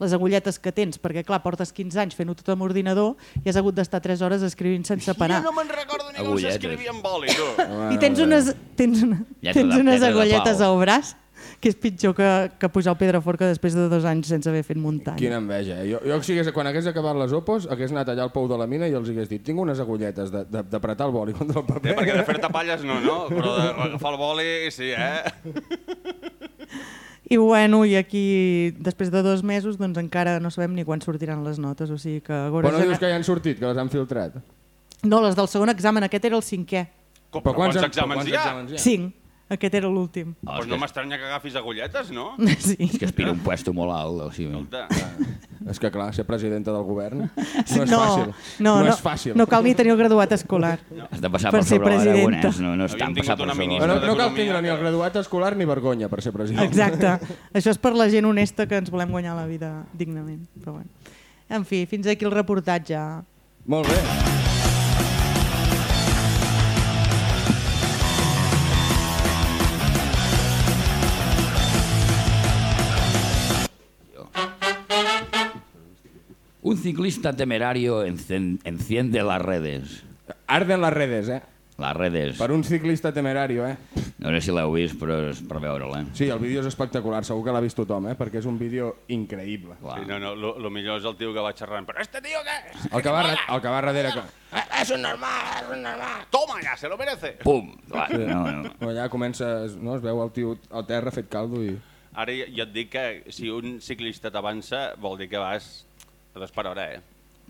Speaker 3: les agulletes que tens, perquè clar, portes 15 anys fent-ho tot amb ordinador i has hagut d'estar 3 hores escrivint sense parar.
Speaker 1: Jo no me'n recordo ni com
Speaker 4: Agulletes.
Speaker 1: s'escrivia en boli, tu.
Speaker 3: I tens unes, tens una,
Speaker 4: Lletra
Speaker 3: tens unes agulletes al braç que és pitjor que, que pujar al Pedraforca després de dos anys sense haver fet muntanya.
Speaker 2: Quina enveja. eh? Jo, jo si hagués, quan hagués acabat les opos, hagués anat allà al pou de la mina i els hagués dit tinc unes agulletes de- de- d'apretar el boli contra el paper.
Speaker 1: perquè de fer-te palles no, no? Però d'agafar el boli, sí, eh?
Speaker 3: I bueno, i aquí, després de dos mesos, doncs encara no sabem ni quan sortiran les notes, o sigui que...
Speaker 2: Però no dius que ja han sortit, que les han filtrat.
Speaker 3: No, les del segon examen, aquest era el cinquè.
Speaker 1: Com,
Speaker 2: Però quants,
Speaker 1: quants exàmens
Speaker 2: quants
Speaker 1: hi ha?
Speaker 2: exàmens hi ha?
Speaker 3: Cinc. Aquest era l'últim.
Speaker 4: Oh,
Speaker 1: Pues no
Speaker 4: que,
Speaker 1: m'estranya que agafis agulletes, no?
Speaker 3: Sí.
Speaker 4: és que aspira un puesto molt alt. O sigui,
Speaker 1: Escolta,
Speaker 2: És que clar, ser presidenta del govern no és
Speaker 3: no,
Speaker 2: fàcil.
Speaker 3: No, no,
Speaker 2: és fàcil.
Speaker 3: no cal ni tenir el graduat escolar.
Speaker 4: has de passar
Speaker 3: Per
Speaker 4: per,
Speaker 3: ser
Speaker 4: sobre
Speaker 3: presidenta.
Speaker 4: No, no és tant passar per
Speaker 1: una
Speaker 4: sobre l'Aragonès.
Speaker 2: no cal tindre ni el graduat escolar ni vergonya per ser president.
Speaker 3: Exacte. Això és per la gent honesta que ens volem guanyar la vida dignament. Però bueno. En fi, fins aquí el reportatge.
Speaker 2: Molt bé.
Speaker 4: Ciclista temerario enciende las redes.
Speaker 2: Arden les redes, eh?
Speaker 4: Les redes.
Speaker 2: Per un ciclista temerario, eh?
Speaker 4: No sé si l'heu vist, però és per veure-la.
Speaker 2: Sí, el vídeo és espectacular, segur que l'ha vist tothom, eh? Perquè és un vídeo increïble.
Speaker 4: Clar.
Speaker 1: sí, no, no, lo, lo millor és el tio que va xerrant. Però este tío què?
Speaker 2: El que va, el que va darrere... Que...
Speaker 1: És un normal, és un normal. Toma ja, se lo merece.
Speaker 4: Pum! Clar, no, no.
Speaker 2: Allà comença, no? es veu el tio al terra fet caldo i...
Speaker 1: Ara jo et dic que si un ciclista t'avança vol dir que vas a desparar, eh?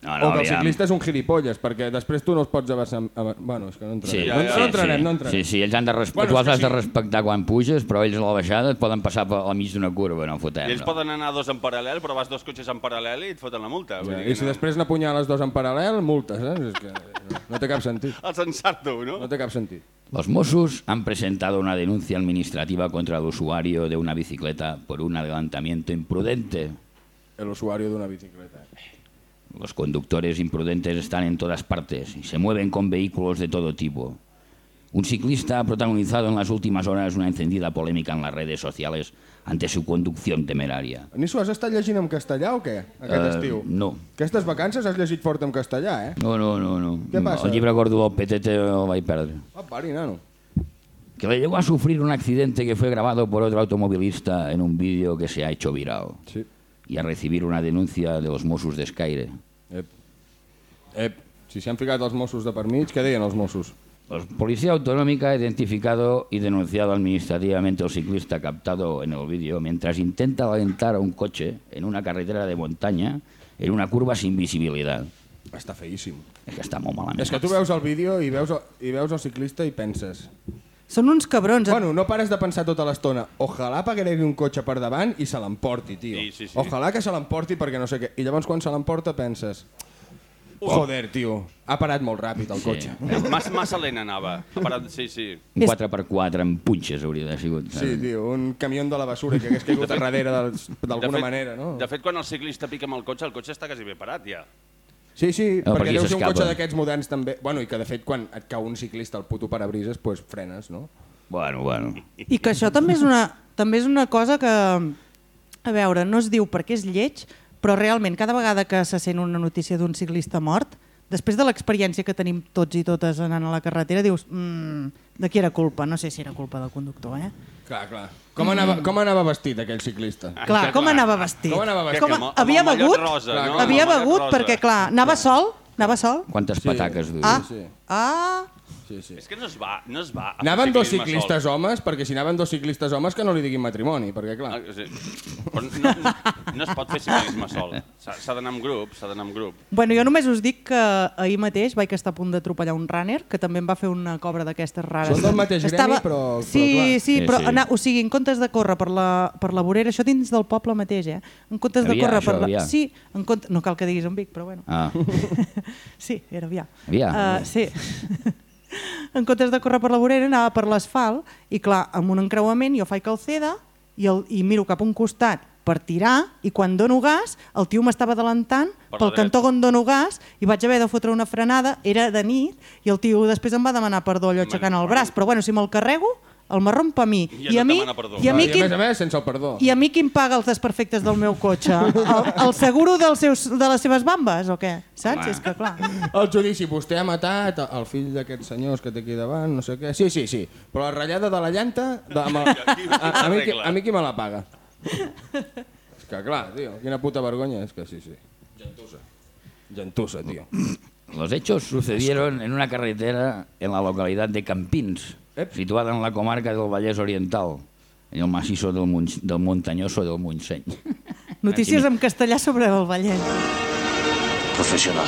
Speaker 4: No,
Speaker 2: o
Speaker 4: no,
Speaker 2: que el
Speaker 4: aviam.
Speaker 2: ciclista és un gilipolles, perquè després tu no els pots avançar... ava- Bueno, és que no entrarem.
Speaker 4: Sí,
Speaker 2: no, no, entrarem, no entrarem.
Speaker 4: Sí, sí, ells han de res...
Speaker 2: Bueno,
Speaker 4: tu els has de
Speaker 2: sí.
Speaker 4: respectar quan puges, però ells a la baixada et poden passar per al mig d'una curva, no fotem.
Speaker 1: I ells
Speaker 4: no.
Speaker 1: poden anar dos en paral·lel, però vas dos cotxes en paral·lel i et foten la multa. Vull
Speaker 2: Ja,
Speaker 1: dir
Speaker 2: I si
Speaker 1: que no.
Speaker 2: després n'apunyar les dos en paral·lel, multes, eh? És que no, no té cap sentit.
Speaker 1: Els ensarto, no?
Speaker 2: No té cap sentit.
Speaker 4: Los Mossos han presentado una denuncia administrativa contra el usuario de una bicicleta por un adelantamiento imprudente.
Speaker 2: El usuario d'una bicicleta.
Speaker 4: Los conductores imprudentes están en todas partes y se mueven con vehículos de todo tipo. Un ciclista ha protagonizado en las últimas horas una encendida polémica en las redes sociales ante su conducción temeraria.
Speaker 2: Nisso, has estat llegint en castellà o què, aquest
Speaker 4: Eh,
Speaker 2: estiu?
Speaker 4: no.
Speaker 2: Aquestes vacances has llegit fort en castellà, eh?
Speaker 4: No, no, no, no.
Speaker 2: Què passa?
Speaker 4: El llibre gordo del PTT el vaig perdre.
Speaker 2: Ah, pari, nano.
Speaker 4: Que le llegó a sufrir un accidente que fue grabado por otro automovilista en un vídeo que se ha hecho viral.
Speaker 2: Sí.
Speaker 4: Y a recibir una denuncia de los Mossos d'Escaire.
Speaker 2: Ep. Ep. Si s'hi han ficat els Mossos de per mig, què deien els Mossos?
Speaker 4: La Policía Autonómica ha identificado y denunciado administrativamente al ciclista captado en el vídeo mientras intenta alentar a un coche en una carretera de montaña en una curva sin visibilidad.
Speaker 2: Està feíssim.
Speaker 4: És que està molt malament.
Speaker 2: És que tu veus el vídeo i veus el, i veus el ciclista i penses...
Speaker 3: Són uns cabrons.
Speaker 2: Bueno, no pares de pensar tota l'estona. Ojalà pagaré un cotxe per davant i se l'emporti, tio.
Speaker 1: Sí, sí, sí.
Speaker 2: Ojalà que se l'emporti perquè no sé què. I llavors quan se l'emporta penses... Joder, tio, ha parat molt ràpid el cotxe.
Speaker 1: Massa, massa lent anava. Ha parat- Sí, sí.
Speaker 4: Un 4x4 amb punxes hauria d'haver sigut.
Speaker 2: Sí, tio, un camió de la basura que hagués caigut a darrere dels-
Speaker 1: De
Speaker 2: d'alguna
Speaker 1: fet-
Speaker 2: manera, no?
Speaker 1: De fet, quan el ciclista pica amb el cotxe, el cotxe està quasi bé parat, ja.
Speaker 2: Sí, sí,
Speaker 4: No, per
Speaker 2: perquè
Speaker 4: aquí
Speaker 2: deu ser un cotxe d'aquests moderns també. Bueno, i que de fet quan et cau un ciclista al puto parabrises, pues frenes, no?
Speaker 4: Bueno, bueno.
Speaker 3: I que això també és una, també és una cosa que, a veure, no es diu perquè és lleig, però realment cada vegada que se sent una notícia d'un ciclista mort, després de l'experiència que tenim tots i totes anant a la carretera, dius, mm, de qui era culpa? No sé si era culpa del conductor, eh?
Speaker 2: Clar, clar. Com anava, com anava vestit aquell ciclista?
Speaker 3: Clar, com anava vestit?
Speaker 2: Com anava vestit?
Speaker 3: Com,
Speaker 1: amb
Speaker 3: havia begut?
Speaker 1: rosa,
Speaker 2: no?
Speaker 3: Havia begut perquè, clar, anava sol? Anava sol?
Speaker 4: Quantes
Speaker 2: Sí.
Speaker 4: pataques duia?
Speaker 3: Ah,
Speaker 2: sí.
Speaker 3: ah,
Speaker 2: Sí, sí.
Speaker 1: És que no es va, no es va a fer
Speaker 2: Anaven dos
Speaker 1: ciclisme
Speaker 2: ciclistes
Speaker 1: sol.
Speaker 2: homes, perquè si anaven dos ciclistes homes que no li diguin matrimoni, perquè clar...
Speaker 1: Ah, sí. Però no, no, no es pot fer ciclisme sol. S'ha s'ha d'anar amb grup, s'ha d'anar amb grup.
Speaker 3: Bueno, jo només us dic que ahir mateix vaig estar a punt d'atropellar un runner que també em va fer una cobra d'aquestes rares.
Speaker 2: Són del mateix gremi, però- però
Speaker 3: Sí,
Speaker 2: clar.
Speaker 3: sí,
Speaker 4: Sí,
Speaker 3: però
Speaker 4: sí.
Speaker 3: anar, o sigui, en comptes de córrer per la, per la vorera, això dins del poble mateix, eh? En comptes de
Speaker 4: Avià,
Speaker 3: córrer
Speaker 4: això,
Speaker 3: per la...
Speaker 4: Avià.
Speaker 3: Sí, en compte... no cal que diguis on Vic, però bueno.
Speaker 4: Ah,
Speaker 3: Sí, era avià.
Speaker 4: Avià.
Speaker 3: Uh, sí. en comptes de córrer per la vorera, anava per l'asfalt i, clar, amb un encreuament jo faig calceda i, el, i miro cap a un costat per tirar i quan dono gas el tio m'estava adelantant
Speaker 1: Per
Speaker 3: pel cantó on dono gas i vaig haver de fotre una frenada, era de nit i el tio després em va demanar perdó allò aixecant el braç, però bueno, si me'l carrego el marró em pa a mi. I
Speaker 1: no
Speaker 3: a mi, i a mi
Speaker 2: I a
Speaker 3: qui,
Speaker 2: més a més, sense el perdó.
Speaker 3: i a mi qui em paga els desperfectes del meu cotxe? El, el seguro dels seus, de les seves bambes o què? Saps?
Speaker 4: Home.
Speaker 3: És que clar.
Speaker 2: El judici, vostè ha matat el fill d'aquests senyors que té aquí davant, no sé què. Sí, sí, sí. Però la ratllada de la llanta, de, amb el, a, a, mi, qui- a mi qui me la paga? És que clar, tio, quina puta vergonya. És que sí, sí. Gentussa. Gentussa, tio.
Speaker 4: Los hechos sucedieron en una carretera en la localidad de Campins,
Speaker 2: Ep.
Speaker 4: situada en la comarca del Vallès Oriental, en el macizo del, del Montañoso del Montseny.
Speaker 3: Notícies en castellà sobre el Vallès.
Speaker 6: Profesional.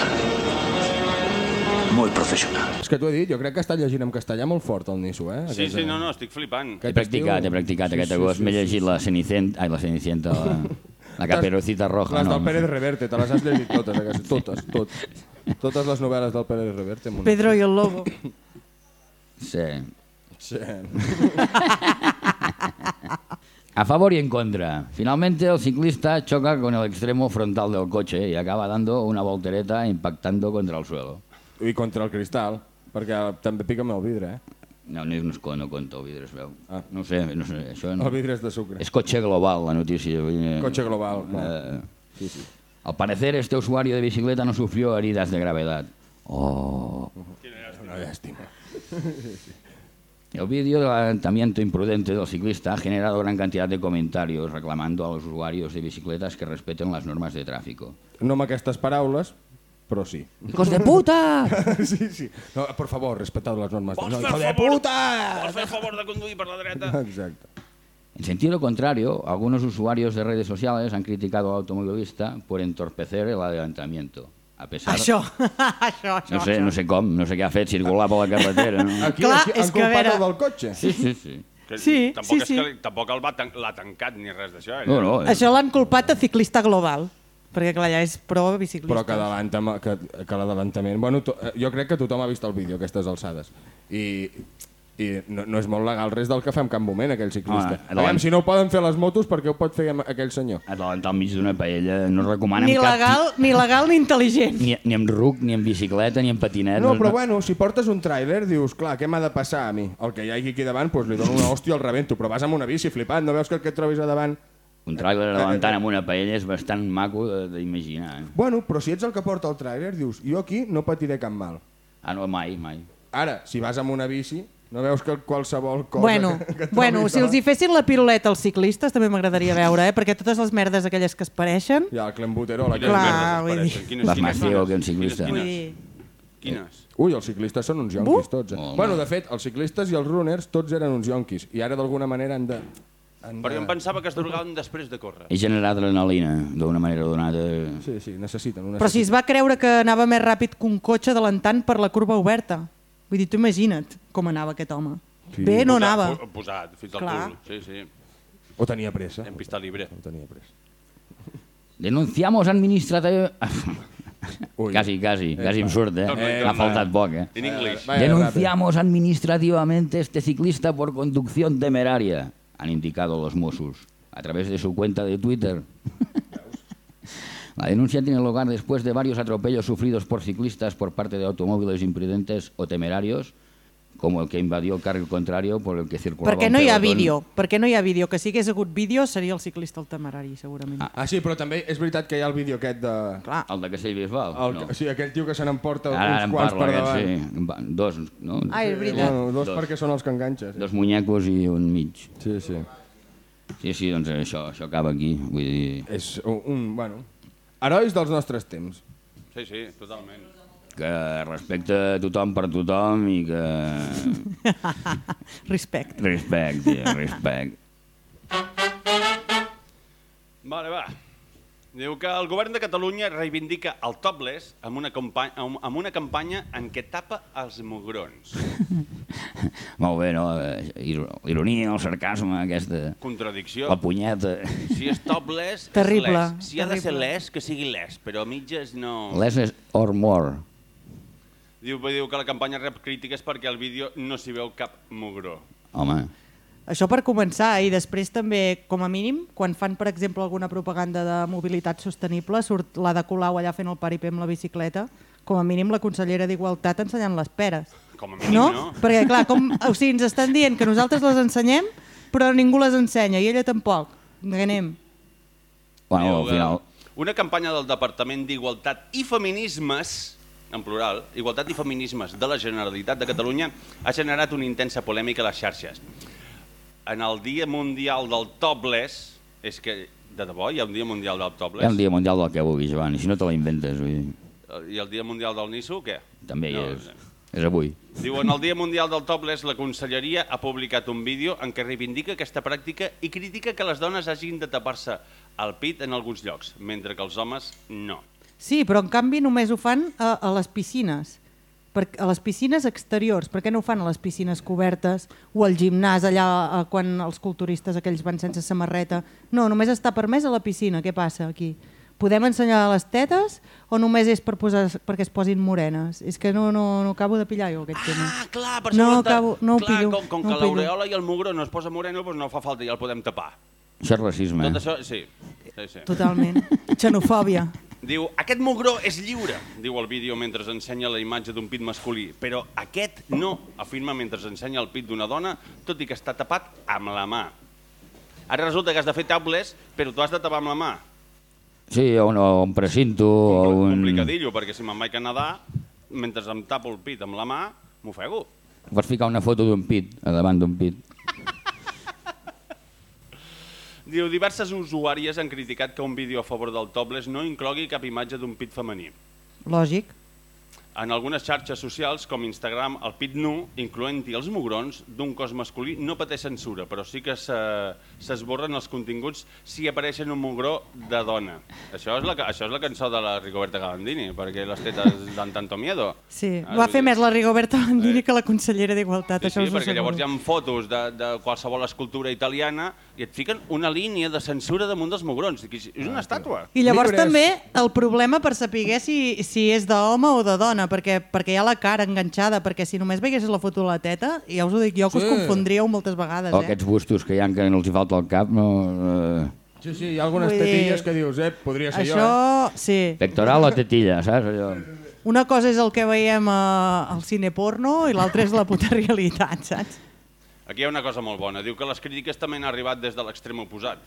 Speaker 6: Muy profesional.
Speaker 2: És que t'ho he dit, jo crec que està llegint en castellà molt fort el Nisso, eh?
Speaker 1: Sí,
Speaker 2: Aquest,
Speaker 1: sí, no, no, estic flipant.
Speaker 4: He practicat,
Speaker 2: estiu-
Speaker 4: he practicat
Speaker 2: Sí,
Speaker 4: aquest
Speaker 2: sí,
Speaker 4: agost.
Speaker 2: sí,
Speaker 4: M'he
Speaker 2: sí,
Speaker 4: llegit la Cenicienta, ai, la Cenicienta, la, la Caperucita Roja.
Speaker 2: Les
Speaker 4: no.
Speaker 2: del Pérez Reverte, te les has llegit totes, aquestes, totes, totes. Totes les novel·les del Pérez Reverte.
Speaker 3: Pedro i el Lobo.
Speaker 4: Sí.
Speaker 2: Sí.
Speaker 4: A favor y en contra. Finalmente el ciclista choca con el extremo frontal del coche y acaba dando una voltereta impactando contra el suelo.
Speaker 2: I contra el cristal, perquè també pica amb el vidre, eh?
Speaker 4: No, no, no, no conta el vidre, es veu.
Speaker 2: Ah.
Speaker 4: No sé, no sé, això no...
Speaker 2: El vidre és de sucre.
Speaker 4: Es coche global la dir,
Speaker 2: Coche global, clar.
Speaker 4: eh,
Speaker 2: Sí, sí.
Speaker 4: al parecer este usuario de bicicleta no sufrió heridas de gravedad. Oh.
Speaker 2: Una llàstima.
Speaker 4: El vídeo del adelantamiento imprudente del ciclista ha generado gran cantidad de comentarios reclamando a los usuarios de bicicletas que respeten las normas de tráfico.
Speaker 2: No amb aquestes paraules, però sí.
Speaker 4: ¡Hijos de puta!
Speaker 2: sí, sí. No, por favor, respetad les normes.
Speaker 1: Vols
Speaker 2: No, hijo de puta!
Speaker 1: Vols fer el favor de conduir per la dreta?
Speaker 2: Exacte.
Speaker 4: En sentido contrario, algunos usuarios de redes sociales han criticado al automovilista por entorpecer el adelantamiento. A pesar...
Speaker 3: Això, això, això.
Speaker 4: No sé, no sé com, no sé què ha fet, circular per la carretera. No?
Speaker 2: Aquí,
Speaker 3: Clar,
Speaker 2: aquí
Speaker 3: és
Speaker 2: han
Speaker 3: que a veure-
Speaker 2: el del cotxe.
Speaker 4: Sí, sí, sí.
Speaker 1: Que
Speaker 3: Sí,
Speaker 1: tampoc
Speaker 3: sí,
Speaker 1: és
Speaker 3: sí.
Speaker 1: Que, tampoc el va tan, l'ha tancat ni res d'això. Eh?
Speaker 4: No, no, eh.
Speaker 3: Això l'han culpat a ciclista global, perquè clar, ja és pro biciclista.
Speaker 2: Però que, adelanta, que, que l'adelantament... Bueno, to, eh, jo crec que tothom ha vist el vídeo a aquestes alçades. I, i no, no és molt legal res del que fa en cap moment aquell ciclista. Ah,
Speaker 4: adelant-
Speaker 2: si no ho poden fer les motos, per què ho pot fer aquell senyor?
Speaker 4: Adelantar al mig d'una paella no es recomana
Speaker 3: ni
Speaker 4: amb cap
Speaker 3: legal, ni legal ni intel·ligent.
Speaker 4: Ni, ni amb ruc, ni amb bicicleta, ni amb patinet.
Speaker 2: No, però bueno, si portes un tràiler, dius, clar, què m'ha de passar a mi? El que hi hagi aquí davant, doncs li dono una hòstia al rebento, però vas amb una bici flipant, no veus que el que et trobis a davant...
Speaker 4: Un tràiler adelantant amb una paella és bastant maco de- d'imaginar. Eh?
Speaker 2: Bueno, però si ets el que porta el tràiler, dius, jo aquí no patiré cap mal.
Speaker 4: Ah, no, mai, mai.
Speaker 2: Ara, si vas amb una bici, no veus que qualsevol cosa
Speaker 3: Bueno,
Speaker 2: que, que
Speaker 3: bueno, si els hi fessin la piruleta als ciclistes també m'agradaria veure, eh? perquè totes les merdes aquelles que es pareixen...
Speaker 2: Ja, el clenbuterol.
Speaker 1: Quines.
Speaker 3: Clar,
Speaker 1: merdes es? Quines, quines,
Speaker 4: que un ciclista.
Speaker 1: Quines, quines, quines?
Speaker 2: Ui, els ciclistes són uns yonquis tots, eh?
Speaker 4: Home.
Speaker 2: Bueno, de fet, els ciclistes i els runners tots eren uns yonquis i ara d'alguna manera han de... Han de...
Speaker 1: Però jo em pensava que es drogaven després de córrer.
Speaker 4: He generat adrenalina d'una manera donada.
Speaker 2: Sí, sí, necessiten. Una
Speaker 3: Però si es va creure que anava més ràpid que un cotxe adelantant per la curva oberta. Vull dir, tu imagina't com anava aquest home.
Speaker 2: Sí.
Speaker 3: Bé no
Speaker 1: Posat-
Speaker 3: anava.
Speaker 1: po- Posat, fins al
Speaker 3: Clar.
Speaker 1: cul. Sí, sí.
Speaker 2: O tenia pressa.
Speaker 1: En pista libre.
Speaker 2: O tenia pressa.
Speaker 4: Denunciamos administratiu...
Speaker 2: Ui.
Speaker 4: Casi, casi, casi em surt, eh? M'ha
Speaker 1: torna.
Speaker 4: faltat poc, eh?
Speaker 1: English.
Speaker 2: Vaya
Speaker 4: Denunciamos administrativamente este ciclista por conducción temeraria, han indicado los Mossos a través de su cuenta de Twitter. La denuncia tiene lugar después de varios atropellos sufridos por ciclistas por parte de automóviles imprudentes o temerarios, como el que invadió el carril contrario por el que circulaba
Speaker 3: Perquè no hi ha vídeo, perquè no hi ha vídeo, que si hagués hagut vídeo seria el ciclista el temerari, segurament.
Speaker 4: Ah.
Speaker 2: Ah, sí, però també és veritat que hi ha el vídeo aquest de...
Speaker 3: Clar.
Speaker 4: El de Castellbisbal?
Speaker 2: El,
Speaker 4: no.
Speaker 2: no. Sí, aquell tio que se n'emporta uns
Speaker 4: en
Speaker 2: quants per
Speaker 4: aquest,
Speaker 2: davant.
Speaker 4: sí. En va- Dos, no?
Speaker 3: Ah, és veritat.
Speaker 2: Bueno, dos,
Speaker 4: Dos.
Speaker 2: perquè són els que enganxes.
Speaker 4: Dos muñecos i un mig.
Speaker 2: Sí, sí.
Speaker 4: Sí, sí, doncs això, això acaba aquí. Vull dir
Speaker 2: És un, un bueno, herois dels nostres temps.
Speaker 1: Sí, sí, totalment.
Speaker 4: que respecte a tothom per tothom i que...
Speaker 3: Respecte.
Speaker 4: Respecte, respecte.
Speaker 1: Vale, va. Diu que el govern de Catalunya reivindica el topless amb una, campanya, amb una campanya en què tapa els mugrons.
Speaker 4: Molt bé, no? Eh, ir- Ironia, el sarcasme, aquesta...
Speaker 1: Contradicció.
Speaker 4: La punyeta.
Speaker 1: Si és topless,
Speaker 3: Terrible,
Speaker 1: és les. Si ha de ser
Speaker 3: terrible.
Speaker 1: les, que sigui les, però a mitges no...
Speaker 4: Less is or more.
Speaker 1: Diu, diu que la campanya rep crítiques perquè al vídeo no s'hi veu cap mugró.
Speaker 4: Home,
Speaker 3: Això per començar, i després també, com a mínim, quan fan, per exemple, alguna propaganda de mobilitat sostenible, surt la de Colau allà fent el paripé amb la bicicleta, com a mínim la consellera d'Igualtat ensenyant les peres.
Speaker 1: Com a mínim,
Speaker 3: No?
Speaker 1: no?
Speaker 3: Perquè, clar, com, o sigui, ens estan dient que nosaltres les ensenyem, però ningú les ensenya, i ella tampoc. Que anem.
Speaker 4: bueno, al final...
Speaker 1: Una campanya del Departament d'Igualtat i Feminismes, en plural, Igualtat i Feminismes de la Generalitat de Catalunya, ha generat una intensa polèmica a les xarxes. En el Dia Mundial del Topless, és que, de debò, hi ha un Dia Mundial del
Speaker 4: Hi
Speaker 1: Topless?
Speaker 4: ha un dia mundial del que vulguis, Joan, si no te la inventes, vull dir,
Speaker 1: I el Dia Mundial del Nisso, què?
Speaker 4: també hi
Speaker 1: No,
Speaker 4: és. És avui.
Speaker 1: Diu, en el Dia Mundial del Topless, la Conselleria ha publicat un vídeo en què reivindica aquesta pràctica i critica que les dones hagin de tapar-se el pit en alguns llocs, mentre que els homes no.
Speaker 3: Sí, però en canvi només ho fan a, a les piscines. Per, a les piscines exteriors. Per què no ho fan a les piscines cobertes o al gimnàs allà a, quan els culturistes aquells van sense samarreta? No, només està permès a la piscina. Què passa aquí? Podem ensenyar les tetes o només és per posar, perquè es posin morenes? És que no, no, no acabo de pillar jo aquest tema.
Speaker 1: Ah, clar, per
Speaker 3: No, acabo- no
Speaker 1: clar,
Speaker 3: pillo,
Speaker 1: Com, com
Speaker 3: no
Speaker 1: que l'aureola i el mugró no es posa moreno, doncs no fa falta, ja el podem tapar.
Speaker 4: Això és racisme.
Speaker 1: Tot
Speaker 4: Eh?
Speaker 1: això, sí. sí, sí.
Speaker 3: Totalment. Xenofòbia.
Speaker 1: Diu, aquest mugró és lliure, diu el vídeo mentre ensenya la imatge d'un pit masculí, però aquest no, afirma mentre ensenya el pit d'una dona, tot i que està tapat amb la mà. Ara resulta que has de fer tables, però tu has de tapar amb la mà.
Speaker 4: Sí, o un, un precinto, o un...
Speaker 1: Complicadillo, perquè si me'n vaig a nedar, mentre em tapo el pit amb la mà, m'ofego.
Speaker 4: Pots ficar una foto d'un pit, davant d'un pit.
Speaker 1: Diu, diverses usuàries han criticat que un vídeo a favor del topless no inclogui cap imatge d'un pit femení.
Speaker 3: Lògic.
Speaker 1: En algunes xarxes socials, com Instagram, el pit nu, incloent-hi els mugrons, d'un cos masculí no pateix censura, però sí que se- s'esborren els continguts si apareixen un mugró de dona. Això és la, això és la cançó de la Rigoberta Galandini, perquè les tetes dan tanto miedo.
Speaker 3: Sí,
Speaker 1: Ah,
Speaker 3: va
Speaker 1: vull
Speaker 3: fer més la Rigoberta Bandini que la consellera d'Igualtat.
Speaker 1: Sí,
Speaker 3: això
Speaker 1: sí,
Speaker 3: us ho
Speaker 1: perquè llavors hi ha fotos de, de qualsevol escultura italiana i et fiquen una línia de censura damunt dels mugrons. És una estàtua.
Speaker 3: I llavors
Speaker 2: Llibres.
Speaker 3: també el problema per saber si, si és d'home o de dona, perquè, perquè hi ha la cara enganxada, perquè si només veiessis la foto de la teta, ja us ho dic jo, que us confondríeu moltes vegades.
Speaker 4: O
Speaker 3: Eh?
Speaker 4: aquests bustos que hi ha que no els hi falta el cap, no... Eh,
Speaker 2: Sí, sí, hi ha algunes
Speaker 3: Vull dir,
Speaker 2: tetilles que dius, eh, podria ser
Speaker 3: Això,
Speaker 2: jo, eh?
Speaker 3: sí.
Speaker 4: pectoral o tetilla, saps? Allò.
Speaker 3: Una cosa és el que veiem a, al cine porno i l'altra és la puta realitat, saps?
Speaker 1: Aquí hi ha una cosa molt bona. Diu que les crítiques també han arribat des de l'extrem oposat.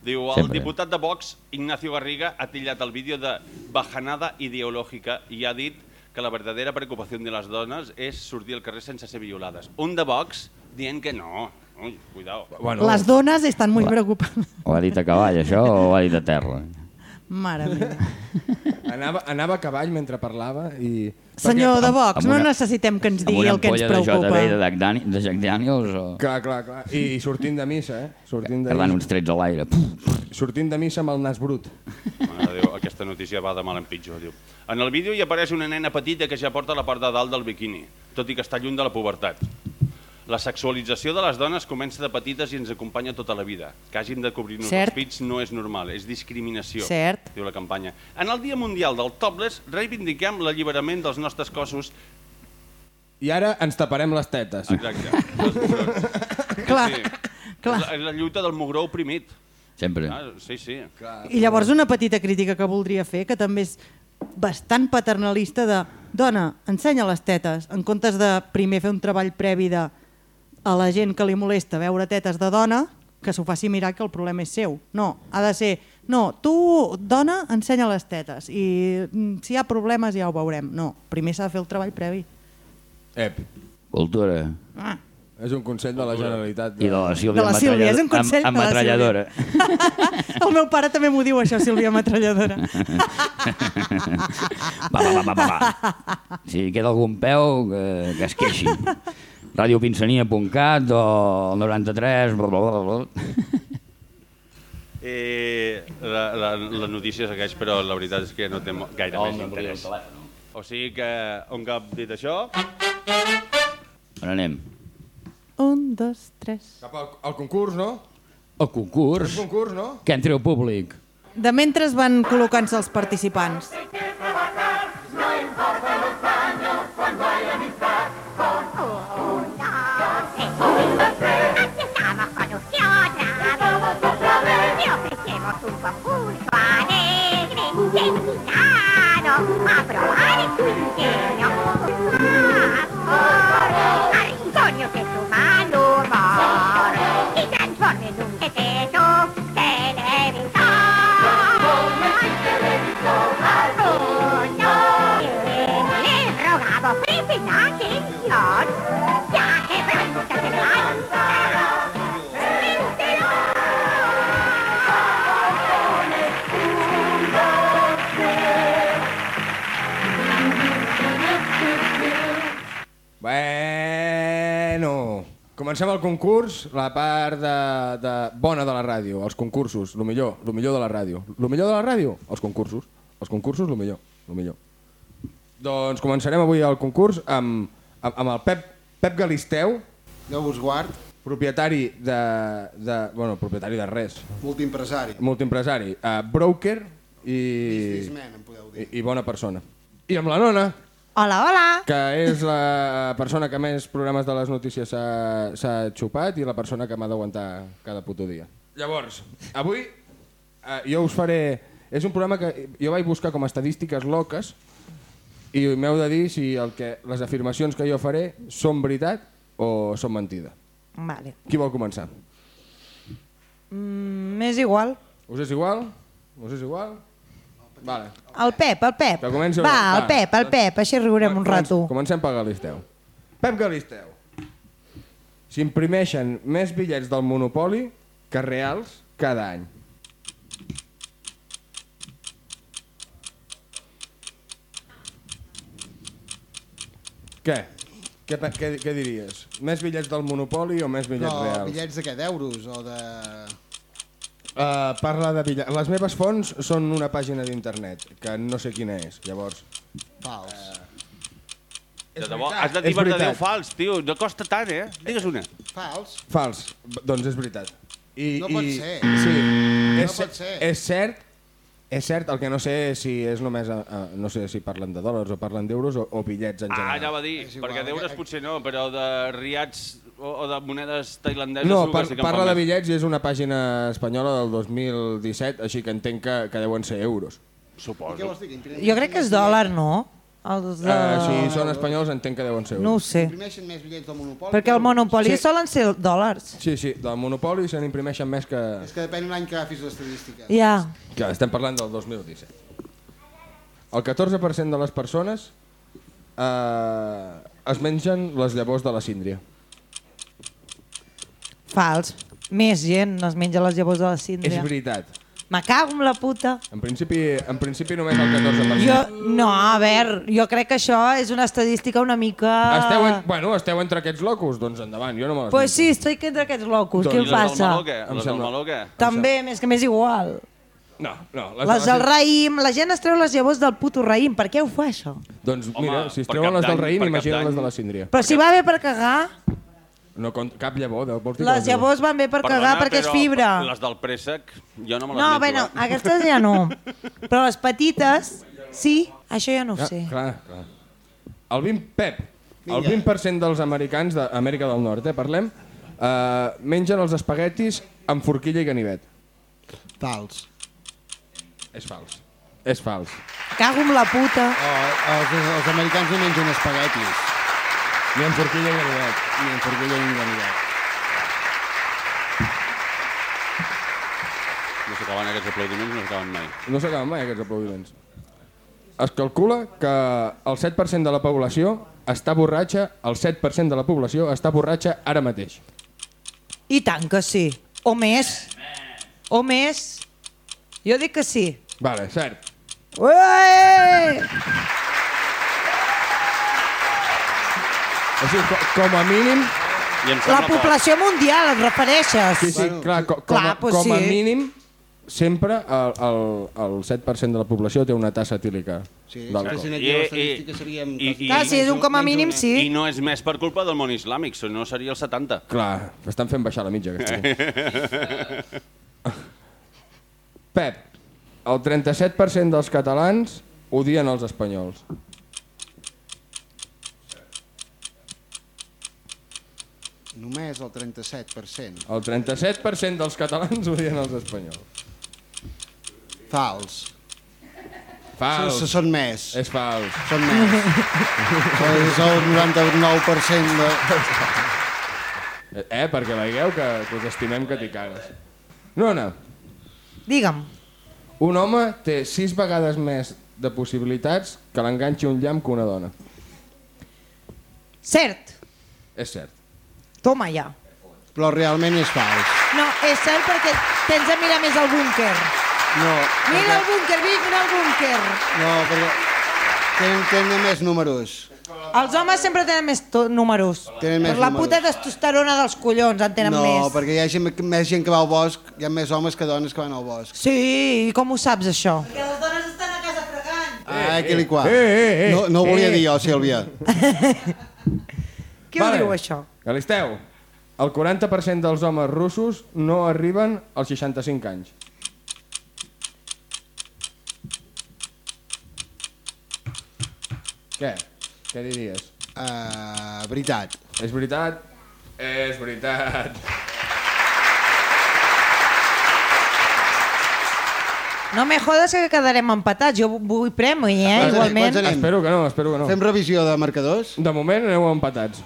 Speaker 1: Diu, el
Speaker 4: Sempre.
Speaker 1: diputat de Vox, Ignacio Garriga, ha tillat el vídeo de bajanada ideològica i ha dit que la verdadera preocupació de les dones és sortir al carrer sense ser violades. Un de Vox dient que no. Ui, cuidao.
Speaker 2: Bueno,
Speaker 3: Les dones estan molt preocupades.
Speaker 4: Ho ha dit a cavall, això, o ho ha dit a terra?
Speaker 3: Mare meva.
Speaker 2: anava, anava a cavall mentre parlava i...
Speaker 3: Senyor de
Speaker 4: amb-
Speaker 3: Vox,
Speaker 4: amb
Speaker 3: no
Speaker 4: una-
Speaker 3: necessitem que ens
Speaker 4: Amb
Speaker 3: digui
Speaker 4: una
Speaker 3: el que ens
Speaker 4: ampolla de
Speaker 3: preocupa.
Speaker 4: JB de, Jack Dani- de Jack Daniels o...
Speaker 2: Clar, clar, clar. I, i sortint de missa, eh? Sortint de,
Speaker 4: Perdant uns trets a l'aire.
Speaker 2: Sortint de missa amb el nas brut.
Speaker 1: Mare de Déu, aquesta notícia va de mal en pitjor. Diu. En el vídeo hi apareix una nena petita que ja porta la part de dalt del biquini, tot i que està lluny de la pubertat. La sexualització de les dones comença de petites i ens acompanya tota la vida. Que hàgim de cobrir-nos els pits no és normal, és discriminació,
Speaker 3: Cert.
Speaker 1: diu la campanya. En el Dia Mundial del Topless reivindiquem l'alliberament dels nostres cossos.
Speaker 2: I ara ens taparem les tetes.
Speaker 1: Exacte. mugrons.
Speaker 3: Clar,
Speaker 1: Sí.
Speaker 3: clar.
Speaker 1: És la, és la lluita del mugró oprimit.
Speaker 4: sempre.
Speaker 1: Ah, sí, sí.
Speaker 3: I llavors una petita crítica que voldria fer, que també és bastant paternalista de dona, ensenya les tetes, en comptes de primer fer un treball previ de a la gent que li molesta veure tetes de dona, que s'ho faci mirar que el problema és seu. No, ha de ser, no, tu, dona, ensenya les tetes i mm, si hi ha problemes ja ho veurem. No, primer s'ha de fer el treball previ.
Speaker 2: Ep,
Speaker 4: Cultura.
Speaker 3: Ah.
Speaker 2: és un consell de la Generalitat.
Speaker 4: I de la Sílvia,
Speaker 3: De la Sílvia, és un consell
Speaker 4: amb, amb
Speaker 3: de la
Speaker 4: metralladora.
Speaker 3: El meu pare també m'ho diu això, Sílvia Metralladora.
Speaker 4: Va, va, va, va, va, va. Si queda algun peu, que, que es queixi. radiopinsania.cat o el 93... Bla, bla, bla, bla.
Speaker 1: Eh, la, la, la notícia segueix, però la veritat és que no té gaire més interès. O sigui que, un cop dit això,
Speaker 4: On anem?
Speaker 3: Un, dos, tres.
Speaker 2: Cap al, al concurs, no?
Speaker 4: El concurs.
Speaker 2: És concurs, no?
Speaker 4: Que entri el públic.
Speaker 3: De mentre van col·locant-se els participants.
Speaker 2: Comencem el concurs, la part de, de bona de la ràdio, els concursos, el millor, el millor de la ràdio. El millor de la ràdio? Els concursos. Els concursos, el millor, el millor. Doncs començarem avui el concurs amb, amb, amb el Pep, Pep Galisteu,
Speaker 7: Déu vos guard,
Speaker 2: propietari de, de... Bueno, propietari de res,
Speaker 7: multiempresari.
Speaker 2: multiempresari, uh, broker i,
Speaker 7: Businessman, em podeu dir.
Speaker 2: i, i bona persona. I amb la nona,
Speaker 3: Hola, hola!
Speaker 2: que és la persona que més programes de les notícies s'ha s'ha xupat i la persona que m'ha d'aguantar cada puto dia. Llavors, avui eh, jo us faré... És un programa que jo vaig buscar com a estadístiques loques i m'heu de dir si el que, les afirmacions que jo faré són veritat o són mentida.
Speaker 3: Vale.
Speaker 2: Qui vol començar?
Speaker 3: Mm, M'és igual.
Speaker 2: Us és igual? Us és igual? Vale.
Speaker 3: El Pep, el Pep.
Speaker 2: Que comenci-
Speaker 3: Va, el
Speaker 2: va.
Speaker 3: Pep, el Pep, així riurem un rato.
Speaker 2: Comencem per Galisteu. Pep Galisteu. S'imprimeixen més bitllets del Monopoli que reals cada any. Què? Què, què, què diries? Més bitllets del Monopoli o més bitllets
Speaker 7: Però
Speaker 2: reals?
Speaker 7: bitllets de què? D'euros o de...
Speaker 2: Uh, parla de bitllets. Les meves fonts són una pàgina d'internet, que no sé quina és, llavors.
Speaker 7: Fals.
Speaker 1: de
Speaker 2: És
Speaker 1: debò,
Speaker 2: veritat,
Speaker 1: has de dir verdadeu fals, tio. No costa tant, eh? Digues una.
Speaker 7: Fals?
Speaker 2: Fals. B- Doncs és veritat. I,
Speaker 7: No pot
Speaker 2: i,
Speaker 7: ser.
Speaker 2: Sí.
Speaker 7: No
Speaker 2: és,
Speaker 7: pot ser.
Speaker 2: És cert, és cert, el que no sé si és només, a, a, no sé si parlen de dòlars o parlen d'euros o, o bitllets en
Speaker 1: Ah,
Speaker 2: general.
Speaker 1: anava a dir,
Speaker 7: És igual,
Speaker 1: perquè d'euros potser no, però de riats o, o de monedes tailandeses...
Speaker 2: No, par,
Speaker 1: sí
Speaker 2: parla de bitllets i és una pàgina espanyola del 2017, així que entenc que, que deuen ser euros.
Speaker 1: Suposo.
Speaker 3: Jo crec que és dòlar, no? Els de...
Speaker 2: Uh, si són espanyols entenc que deuen ser euros.
Speaker 3: No ho sé.
Speaker 7: Imprimeixen més bitllets del Monopoli?
Speaker 3: Perquè el Monopoli
Speaker 2: Sí.
Speaker 3: solen ser dòlars.
Speaker 2: Sí, sí, del Monopoli se n'imprimeixen més que...
Speaker 7: És que depèn l'any que agafis l'estadística.
Speaker 3: Ja.
Speaker 2: que estem parlant del 2017. El 14% de les persones eh, es mengen les llavors de la síndria.
Speaker 3: Fals. Més gent es menja les llavors de la
Speaker 2: És
Speaker 3: síndria.
Speaker 2: veritat.
Speaker 3: Me cago en la puta.
Speaker 2: En principi, en principi només el 14%.
Speaker 3: Jo, no, a veure, jo crec que això és una estadística una mica...
Speaker 2: Esteu, en, bueno, esteu entre aquests locos? Doncs endavant, jo no me les
Speaker 3: Pues sí, estic entre aquests locos.
Speaker 2: Doncs
Speaker 3: Què em
Speaker 1: les del
Speaker 3: passa?
Speaker 1: què? Les del
Speaker 2: sembla.
Speaker 1: meló, què?
Speaker 3: També, més que m'és igual.
Speaker 2: No, no.
Speaker 3: Les del raïm, la gent es treu les llavors del puto raïm. Per què ho fa, això?
Speaker 2: Doncs
Speaker 1: Home,
Speaker 2: mira, si es treuen les del raïm, imagina les de la síndria.
Speaker 3: Però si va bé per cagar,
Speaker 2: No, cap llavor. de- Vols dir
Speaker 3: les llavors van bé per
Speaker 1: Perdona,
Speaker 3: cagar perquè és fibra.
Speaker 1: Les del préssec, jo no me les
Speaker 3: No, bueno,
Speaker 1: eh?
Speaker 3: aquestes ja no. Però les petites, sí, això ja no ho
Speaker 2: Ah,
Speaker 3: sé.
Speaker 2: clar, clar. El 20, Pep, el
Speaker 7: Vinga.
Speaker 2: 20% dels americans d'Amèrica del Nord, eh, parlem, eh, mengen els espaguetis amb forquilla i ganivet.
Speaker 7: Fals.
Speaker 2: És fals. És fals.
Speaker 8: Cago amb la puta.
Speaker 7: O, els, els americans no mengen espaguetis.
Speaker 2: Ni en forquilla ni ganivet.
Speaker 7: Ni en forquilla ni ganivet.
Speaker 1: No s'acaben aquests aplaudiments, no s'acaben mai.
Speaker 2: No s'acaben mai aquests aplaudiments. Es calcula que el 7% de la població està borratxa, el 7% de la població està borratxa ara mateix.
Speaker 8: I tant que sí. O més. O més. Jo dic que sí.
Speaker 2: Vale, cert.
Speaker 8: Ué!
Speaker 2: O sigui, co com a mínim...
Speaker 1: I em
Speaker 8: La
Speaker 1: sembla poc.
Speaker 8: població mundial, et refereixes?
Speaker 2: Sí, sí,
Speaker 7: Bueno,
Speaker 2: clar, co com,
Speaker 8: clar,
Speaker 2: a,
Speaker 8: pues
Speaker 2: com a
Speaker 8: sí.
Speaker 2: mínim sempre el, el, el 7% de la població té una tassa etílica
Speaker 7: Sí,
Speaker 2: d'alcohol.
Speaker 1: I- i-
Speaker 7: l'estadística seríem...
Speaker 1: i- i-
Speaker 8: Clar, si és un com a mínim, sí.
Speaker 1: I no és més per culpa del món islàmic, si no seria el 70.
Speaker 2: Clar, estan fent baixar la mitja. Pep, el 37% dels catalans odien els espanyols.
Speaker 7: Només el 37%.
Speaker 2: El 37% dels catalans odien els espanyols.
Speaker 7: Fals.
Speaker 2: Fals.
Speaker 7: S Són més.
Speaker 2: És fals.
Speaker 7: Són més. és el 99% de...
Speaker 2: Eh, perquè veieu que, que us estimem que t'hi cagues. Nona,
Speaker 8: Digue'm.
Speaker 2: un home té sis vegades més de possibilitats que l'enganxi un llamp que una dona.
Speaker 8: Cert.
Speaker 2: És cert.
Speaker 8: Toma ja.
Speaker 7: Però realment és fals.
Speaker 8: No, és cert perquè tens de mirar més el búnquer.
Speaker 7: No,
Speaker 8: Mira el búnquer, Vic, mira el búnquer.
Speaker 7: no perquè tenen, tenen més números.
Speaker 8: Els homes sempre tenen més números.
Speaker 7: Tenen més
Speaker 8: per la
Speaker 7: números.
Speaker 8: puta testosterona dels collons en tenen
Speaker 7: no,
Speaker 8: més.
Speaker 7: perquè hi ha gent, més gent que va al bosc, hi ha més homes que dones que van al bosc.
Speaker 8: Sí, i com ho saps, això?
Speaker 3: Que les dones estan a casa fregant.
Speaker 7: Ah, que li qua.
Speaker 2: eh, eh, eh,
Speaker 7: no, no ho volia
Speaker 2: eh.
Speaker 7: dir jo, Sílvia.
Speaker 8: Qui ho diu, això?
Speaker 2: Galisteu, el 40% dels homes russos no arriben als 65 anys. Què? Què diries?
Speaker 7: Uh, veritat.
Speaker 2: És veritat? És veritat.
Speaker 8: No me jodes que quedarem empatats. Jo vull premi, eh? Igualment.
Speaker 2: Espero que no, espero que no.
Speaker 7: Fem revisió de marcadors?
Speaker 2: De moment aneu empatats.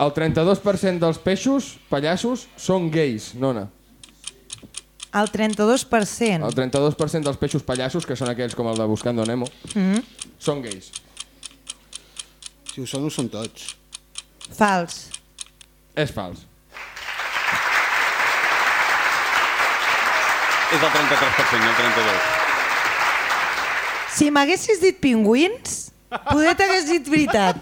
Speaker 2: El 32% dels peixos, pallassos, són gais, nona.
Speaker 8: El 32%.
Speaker 2: El 32% dels peixos pallassos, que són aquells com el de Buscando Nemo,
Speaker 8: Mm.
Speaker 2: són gais.
Speaker 7: Si ho són, ho són tots.
Speaker 8: Fals.
Speaker 2: És fals.
Speaker 1: És el 33%, no el 32%.
Speaker 8: Si m'haguessis dit pingüins, poder t'hagués dit veritat.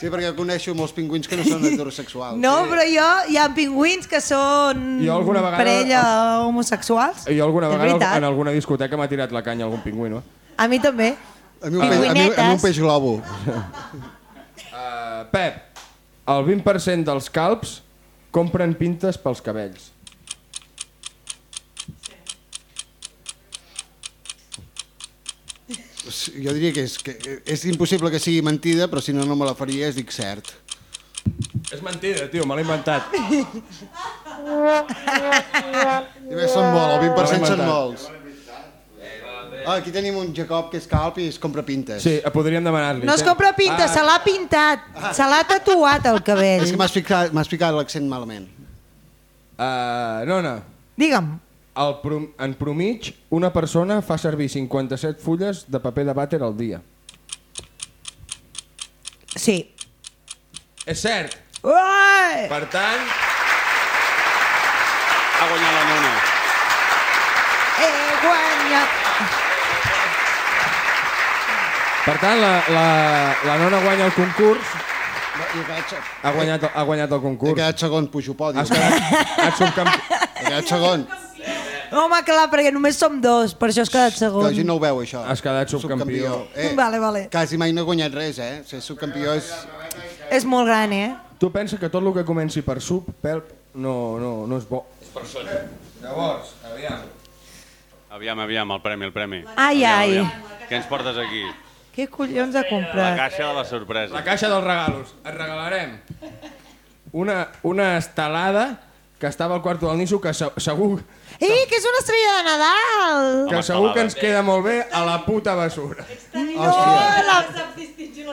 Speaker 7: Sí, perquè coneixo molts pingüins que no són heterosexuals.
Speaker 8: No,
Speaker 7: sí.
Speaker 8: però jo, hi ha pingüins que són
Speaker 2: Jo alguna vegada-
Speaker 8: parella homosexuals.
Speaker 2: Jo alguna vegada
Speaker 8: veritat.
Speaker 2: en alguna discoteca m'ha tirat la canya algun pingüí, no?
Speaker 8: A mi també.
Speaker 7: A mi un, peix, a mi, a mi un peix globo.
Speaker 2: Uh, Pep, el 20% dels calps compren pintes pels cabells.
Speaker 7: Jo diria que és, que és impossible que sigui mentida, però si no, no me la faries, dic cert.
Speaker 2: És mentida, tio, me l'he inventat.
Speaker 7: I més són molt, el 20% són molts. Ah, aquí tenim un Jacob que és calp i es compra pintes.
Speaker 2: Sí, eh, podríem demanar-li.
Speaker 8: No es compra pinta, se l'ha pintat. Se l'ha tatuat el cabell.
Speaker 7: És que m'has ficat, m'has ficat l'accent malament.
Speaker 2: Uh, nona,
Speaker 8: Digue'm.
Speaker 2: El prom en promig, una persona fa servir 57 fulles de paper de vàter al dia.
Speaker 8: Sí.
Speaker 2: És cert.
Speaker 8: Uai!
Speaker 2: Per tant,
Speaker 1: Ha guanyat la nona.
Speaker 8: He guanyat.
Speaker 2: per tant la, la, la nona guanya el concurs,
Speaker 7: he
Speaker 2: ha guanyat, ha guanyat el
Speaker 7: he
Speaker 2: concurs.
Speaker 7: quedat segon, pujo podi.
Speaker 2: Has quedat, has subcampi...
Speaker 7: He quedat segon.
Speaker 8: Home, clar, perquè només som dos, per això has quedat
Speaker 7: Que
Speaker 8: segon.
Speaker 7: la gent no ho veu, això.
Speaker 2: Has quedat subcampió.
Speaker 7: Eh,
Speaker 8: Vale, vale.
Speaker 7: quasi mai no he guanyat res, eh? Ser subcampió és...
Speaker 8: És molt gran, eh?
Speaker 2: Tu pensa que tot el que comenci per sub, pelp, no, no, no és bo. És per sota. Llavors, aviam.
Speaker 1: Aviam, aviam, el premi, el premi.
Speaker 8: Ai,
Speaker 1: Aviam,
Speaker 8: ai.
Speaker 1: aviam. Què ens portes aquí?
Speaker 8: Què collons ha
Speaker 1: La
Speaker 8: comprat?
Speaker 1: caixa de la sorpresa.
Speaker 2: La caixa dels regalos. Et regalarem una, una estelada que estava al quarto del Nisso que se- segur...
Speaker 8: Ei, que és una estrella de Nadal!
Speaker 2: Que segur que ens queda molt bé a la puta basura.
Speaker 8: No, la...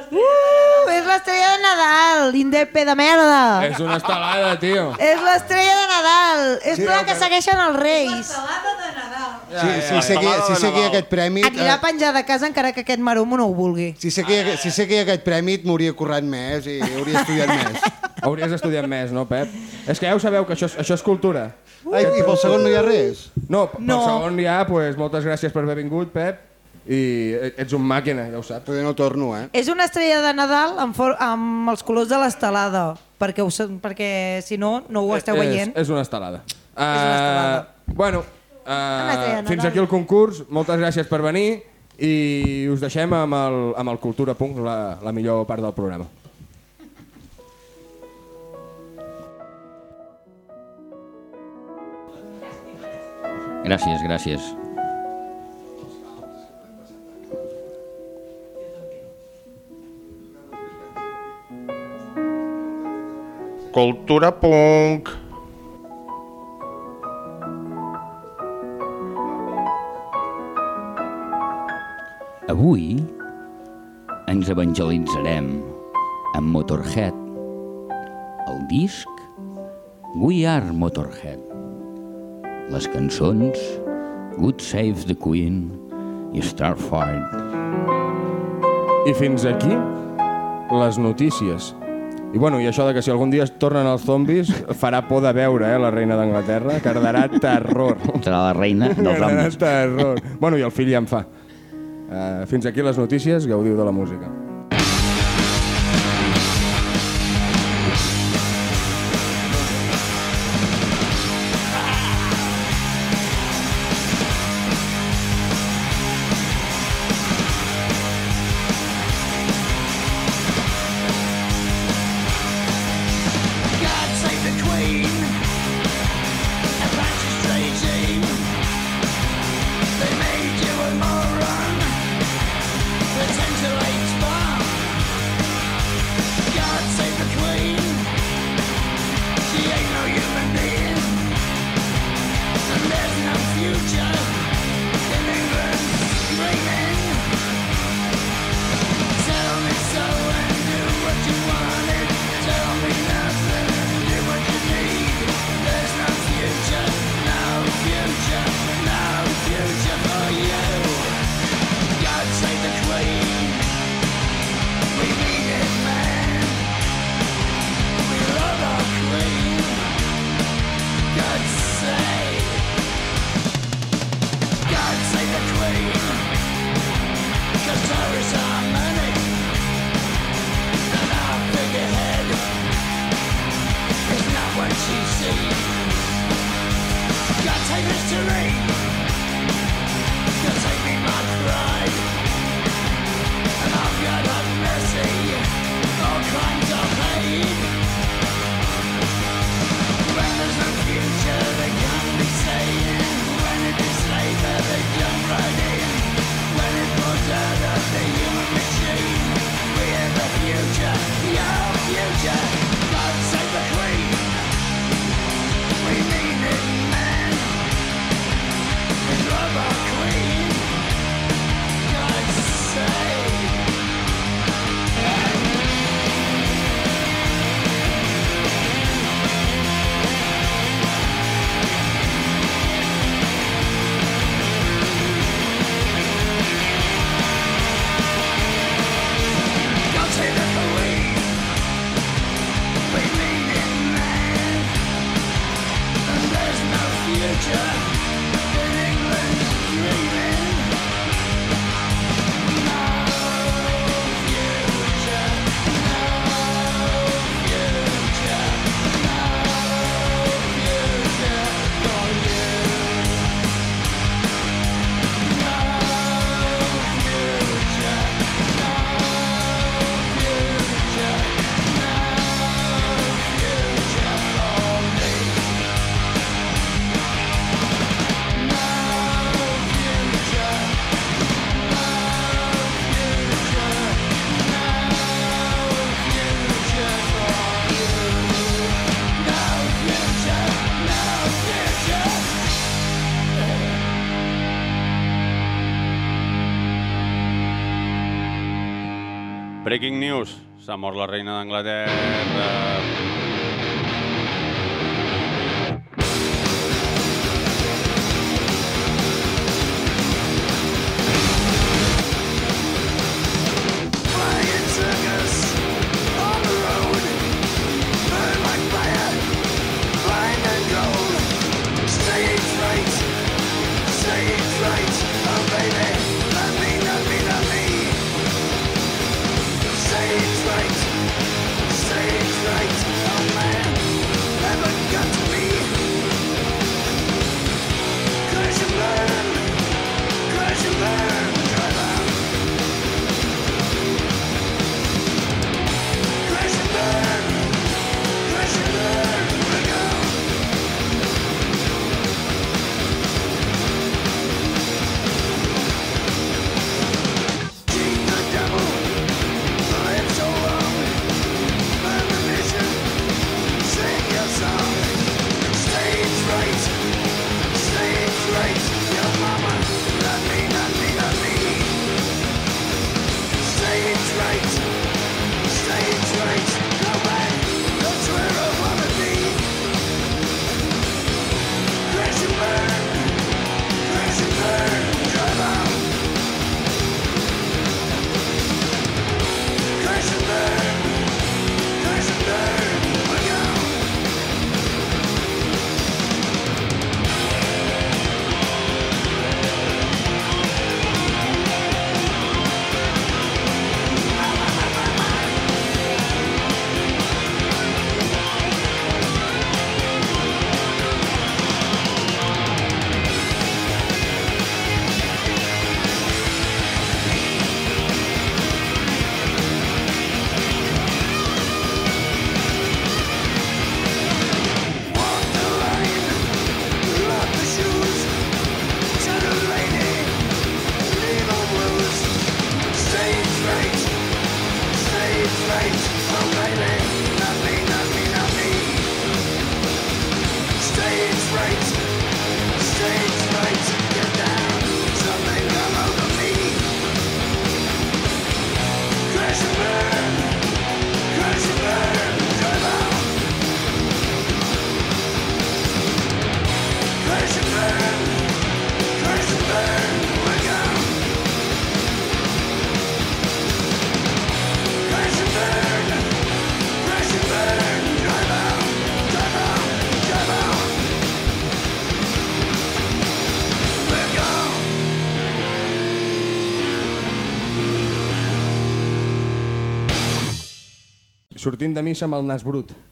Speaker 8: Uh, és l'estrella de Nadal, indepe de merda!
Speaker 2: És una estelada, tio.
Speaker 8: És l'estrella de Nadal! És
Speaker 7: Sí,
Speaker 8: la que segueixen els reis!
Speaker 7: Si, si, sé que, si sé que hi ha aquest premi...
Speaker 8: Anirà
Speaker 7: eh,
Speaker 8: penjada a casa encara que aquest maromo no ho vulgui.
Speaker 7: Si sé, que hi ha, si sé que hi ha aquest premi, et m'hauria currat més i hauria estudiat més.
Speaker 2: Hauries estudiat més, no, Pep? És que ja ho sabeu, que això, és- això és cultura.
Speaker 7: Ai, I pel segon no hi ha res?
Speaker 2: No, pel
Speaker 8: No.
Speaker 2: segon ja, pues, moltes gràcies per haver vingut, Pep. I ets un màquina, ja ho saps.
Speaker 7: Però no torno, eh?
Speaker 8: És una estrella de Nadal amb, for amb els colors de l'estelada, perquè, ho, perquè si no, no ho esteu veient.
Speaker 2: És, és una estelada. Uh,
Speaker 8: una estelada.
Speaker 2: Bueno,
Speaker 8: Una estrella
Speaker 2: uh, fins aquí el concurs. Moltes gràcies per venir i us deixem amb el, amb el Cultura Punk, la, la millor part del programa.
Speaker 4: Gràcies, gràcies.
Speaker 1: Cultura punk.
Speaker 4: Avui ens evangelitzarem amb Motorhead. El disc We Are Motorhead. Les cançons Good Save the Queen i Starfire.
Speaker 2: I fins aquí les notícies. I bueno, i això de que si algun dia es tornen els zombis farà por de veure, eh, la reina d'Anglaterra, que darà terror.
Speaker 4: Serà la reina dels zombis.
Speaker 2: terror. Bueno, i el fill ja en fa. Uh, fins aquí les notícies, gaudiu de la música.
Speaker 9: Breaking news, s'ha mort la reina d'Anglaterra.
Speaker 2: sortint de missa amb el nas brut.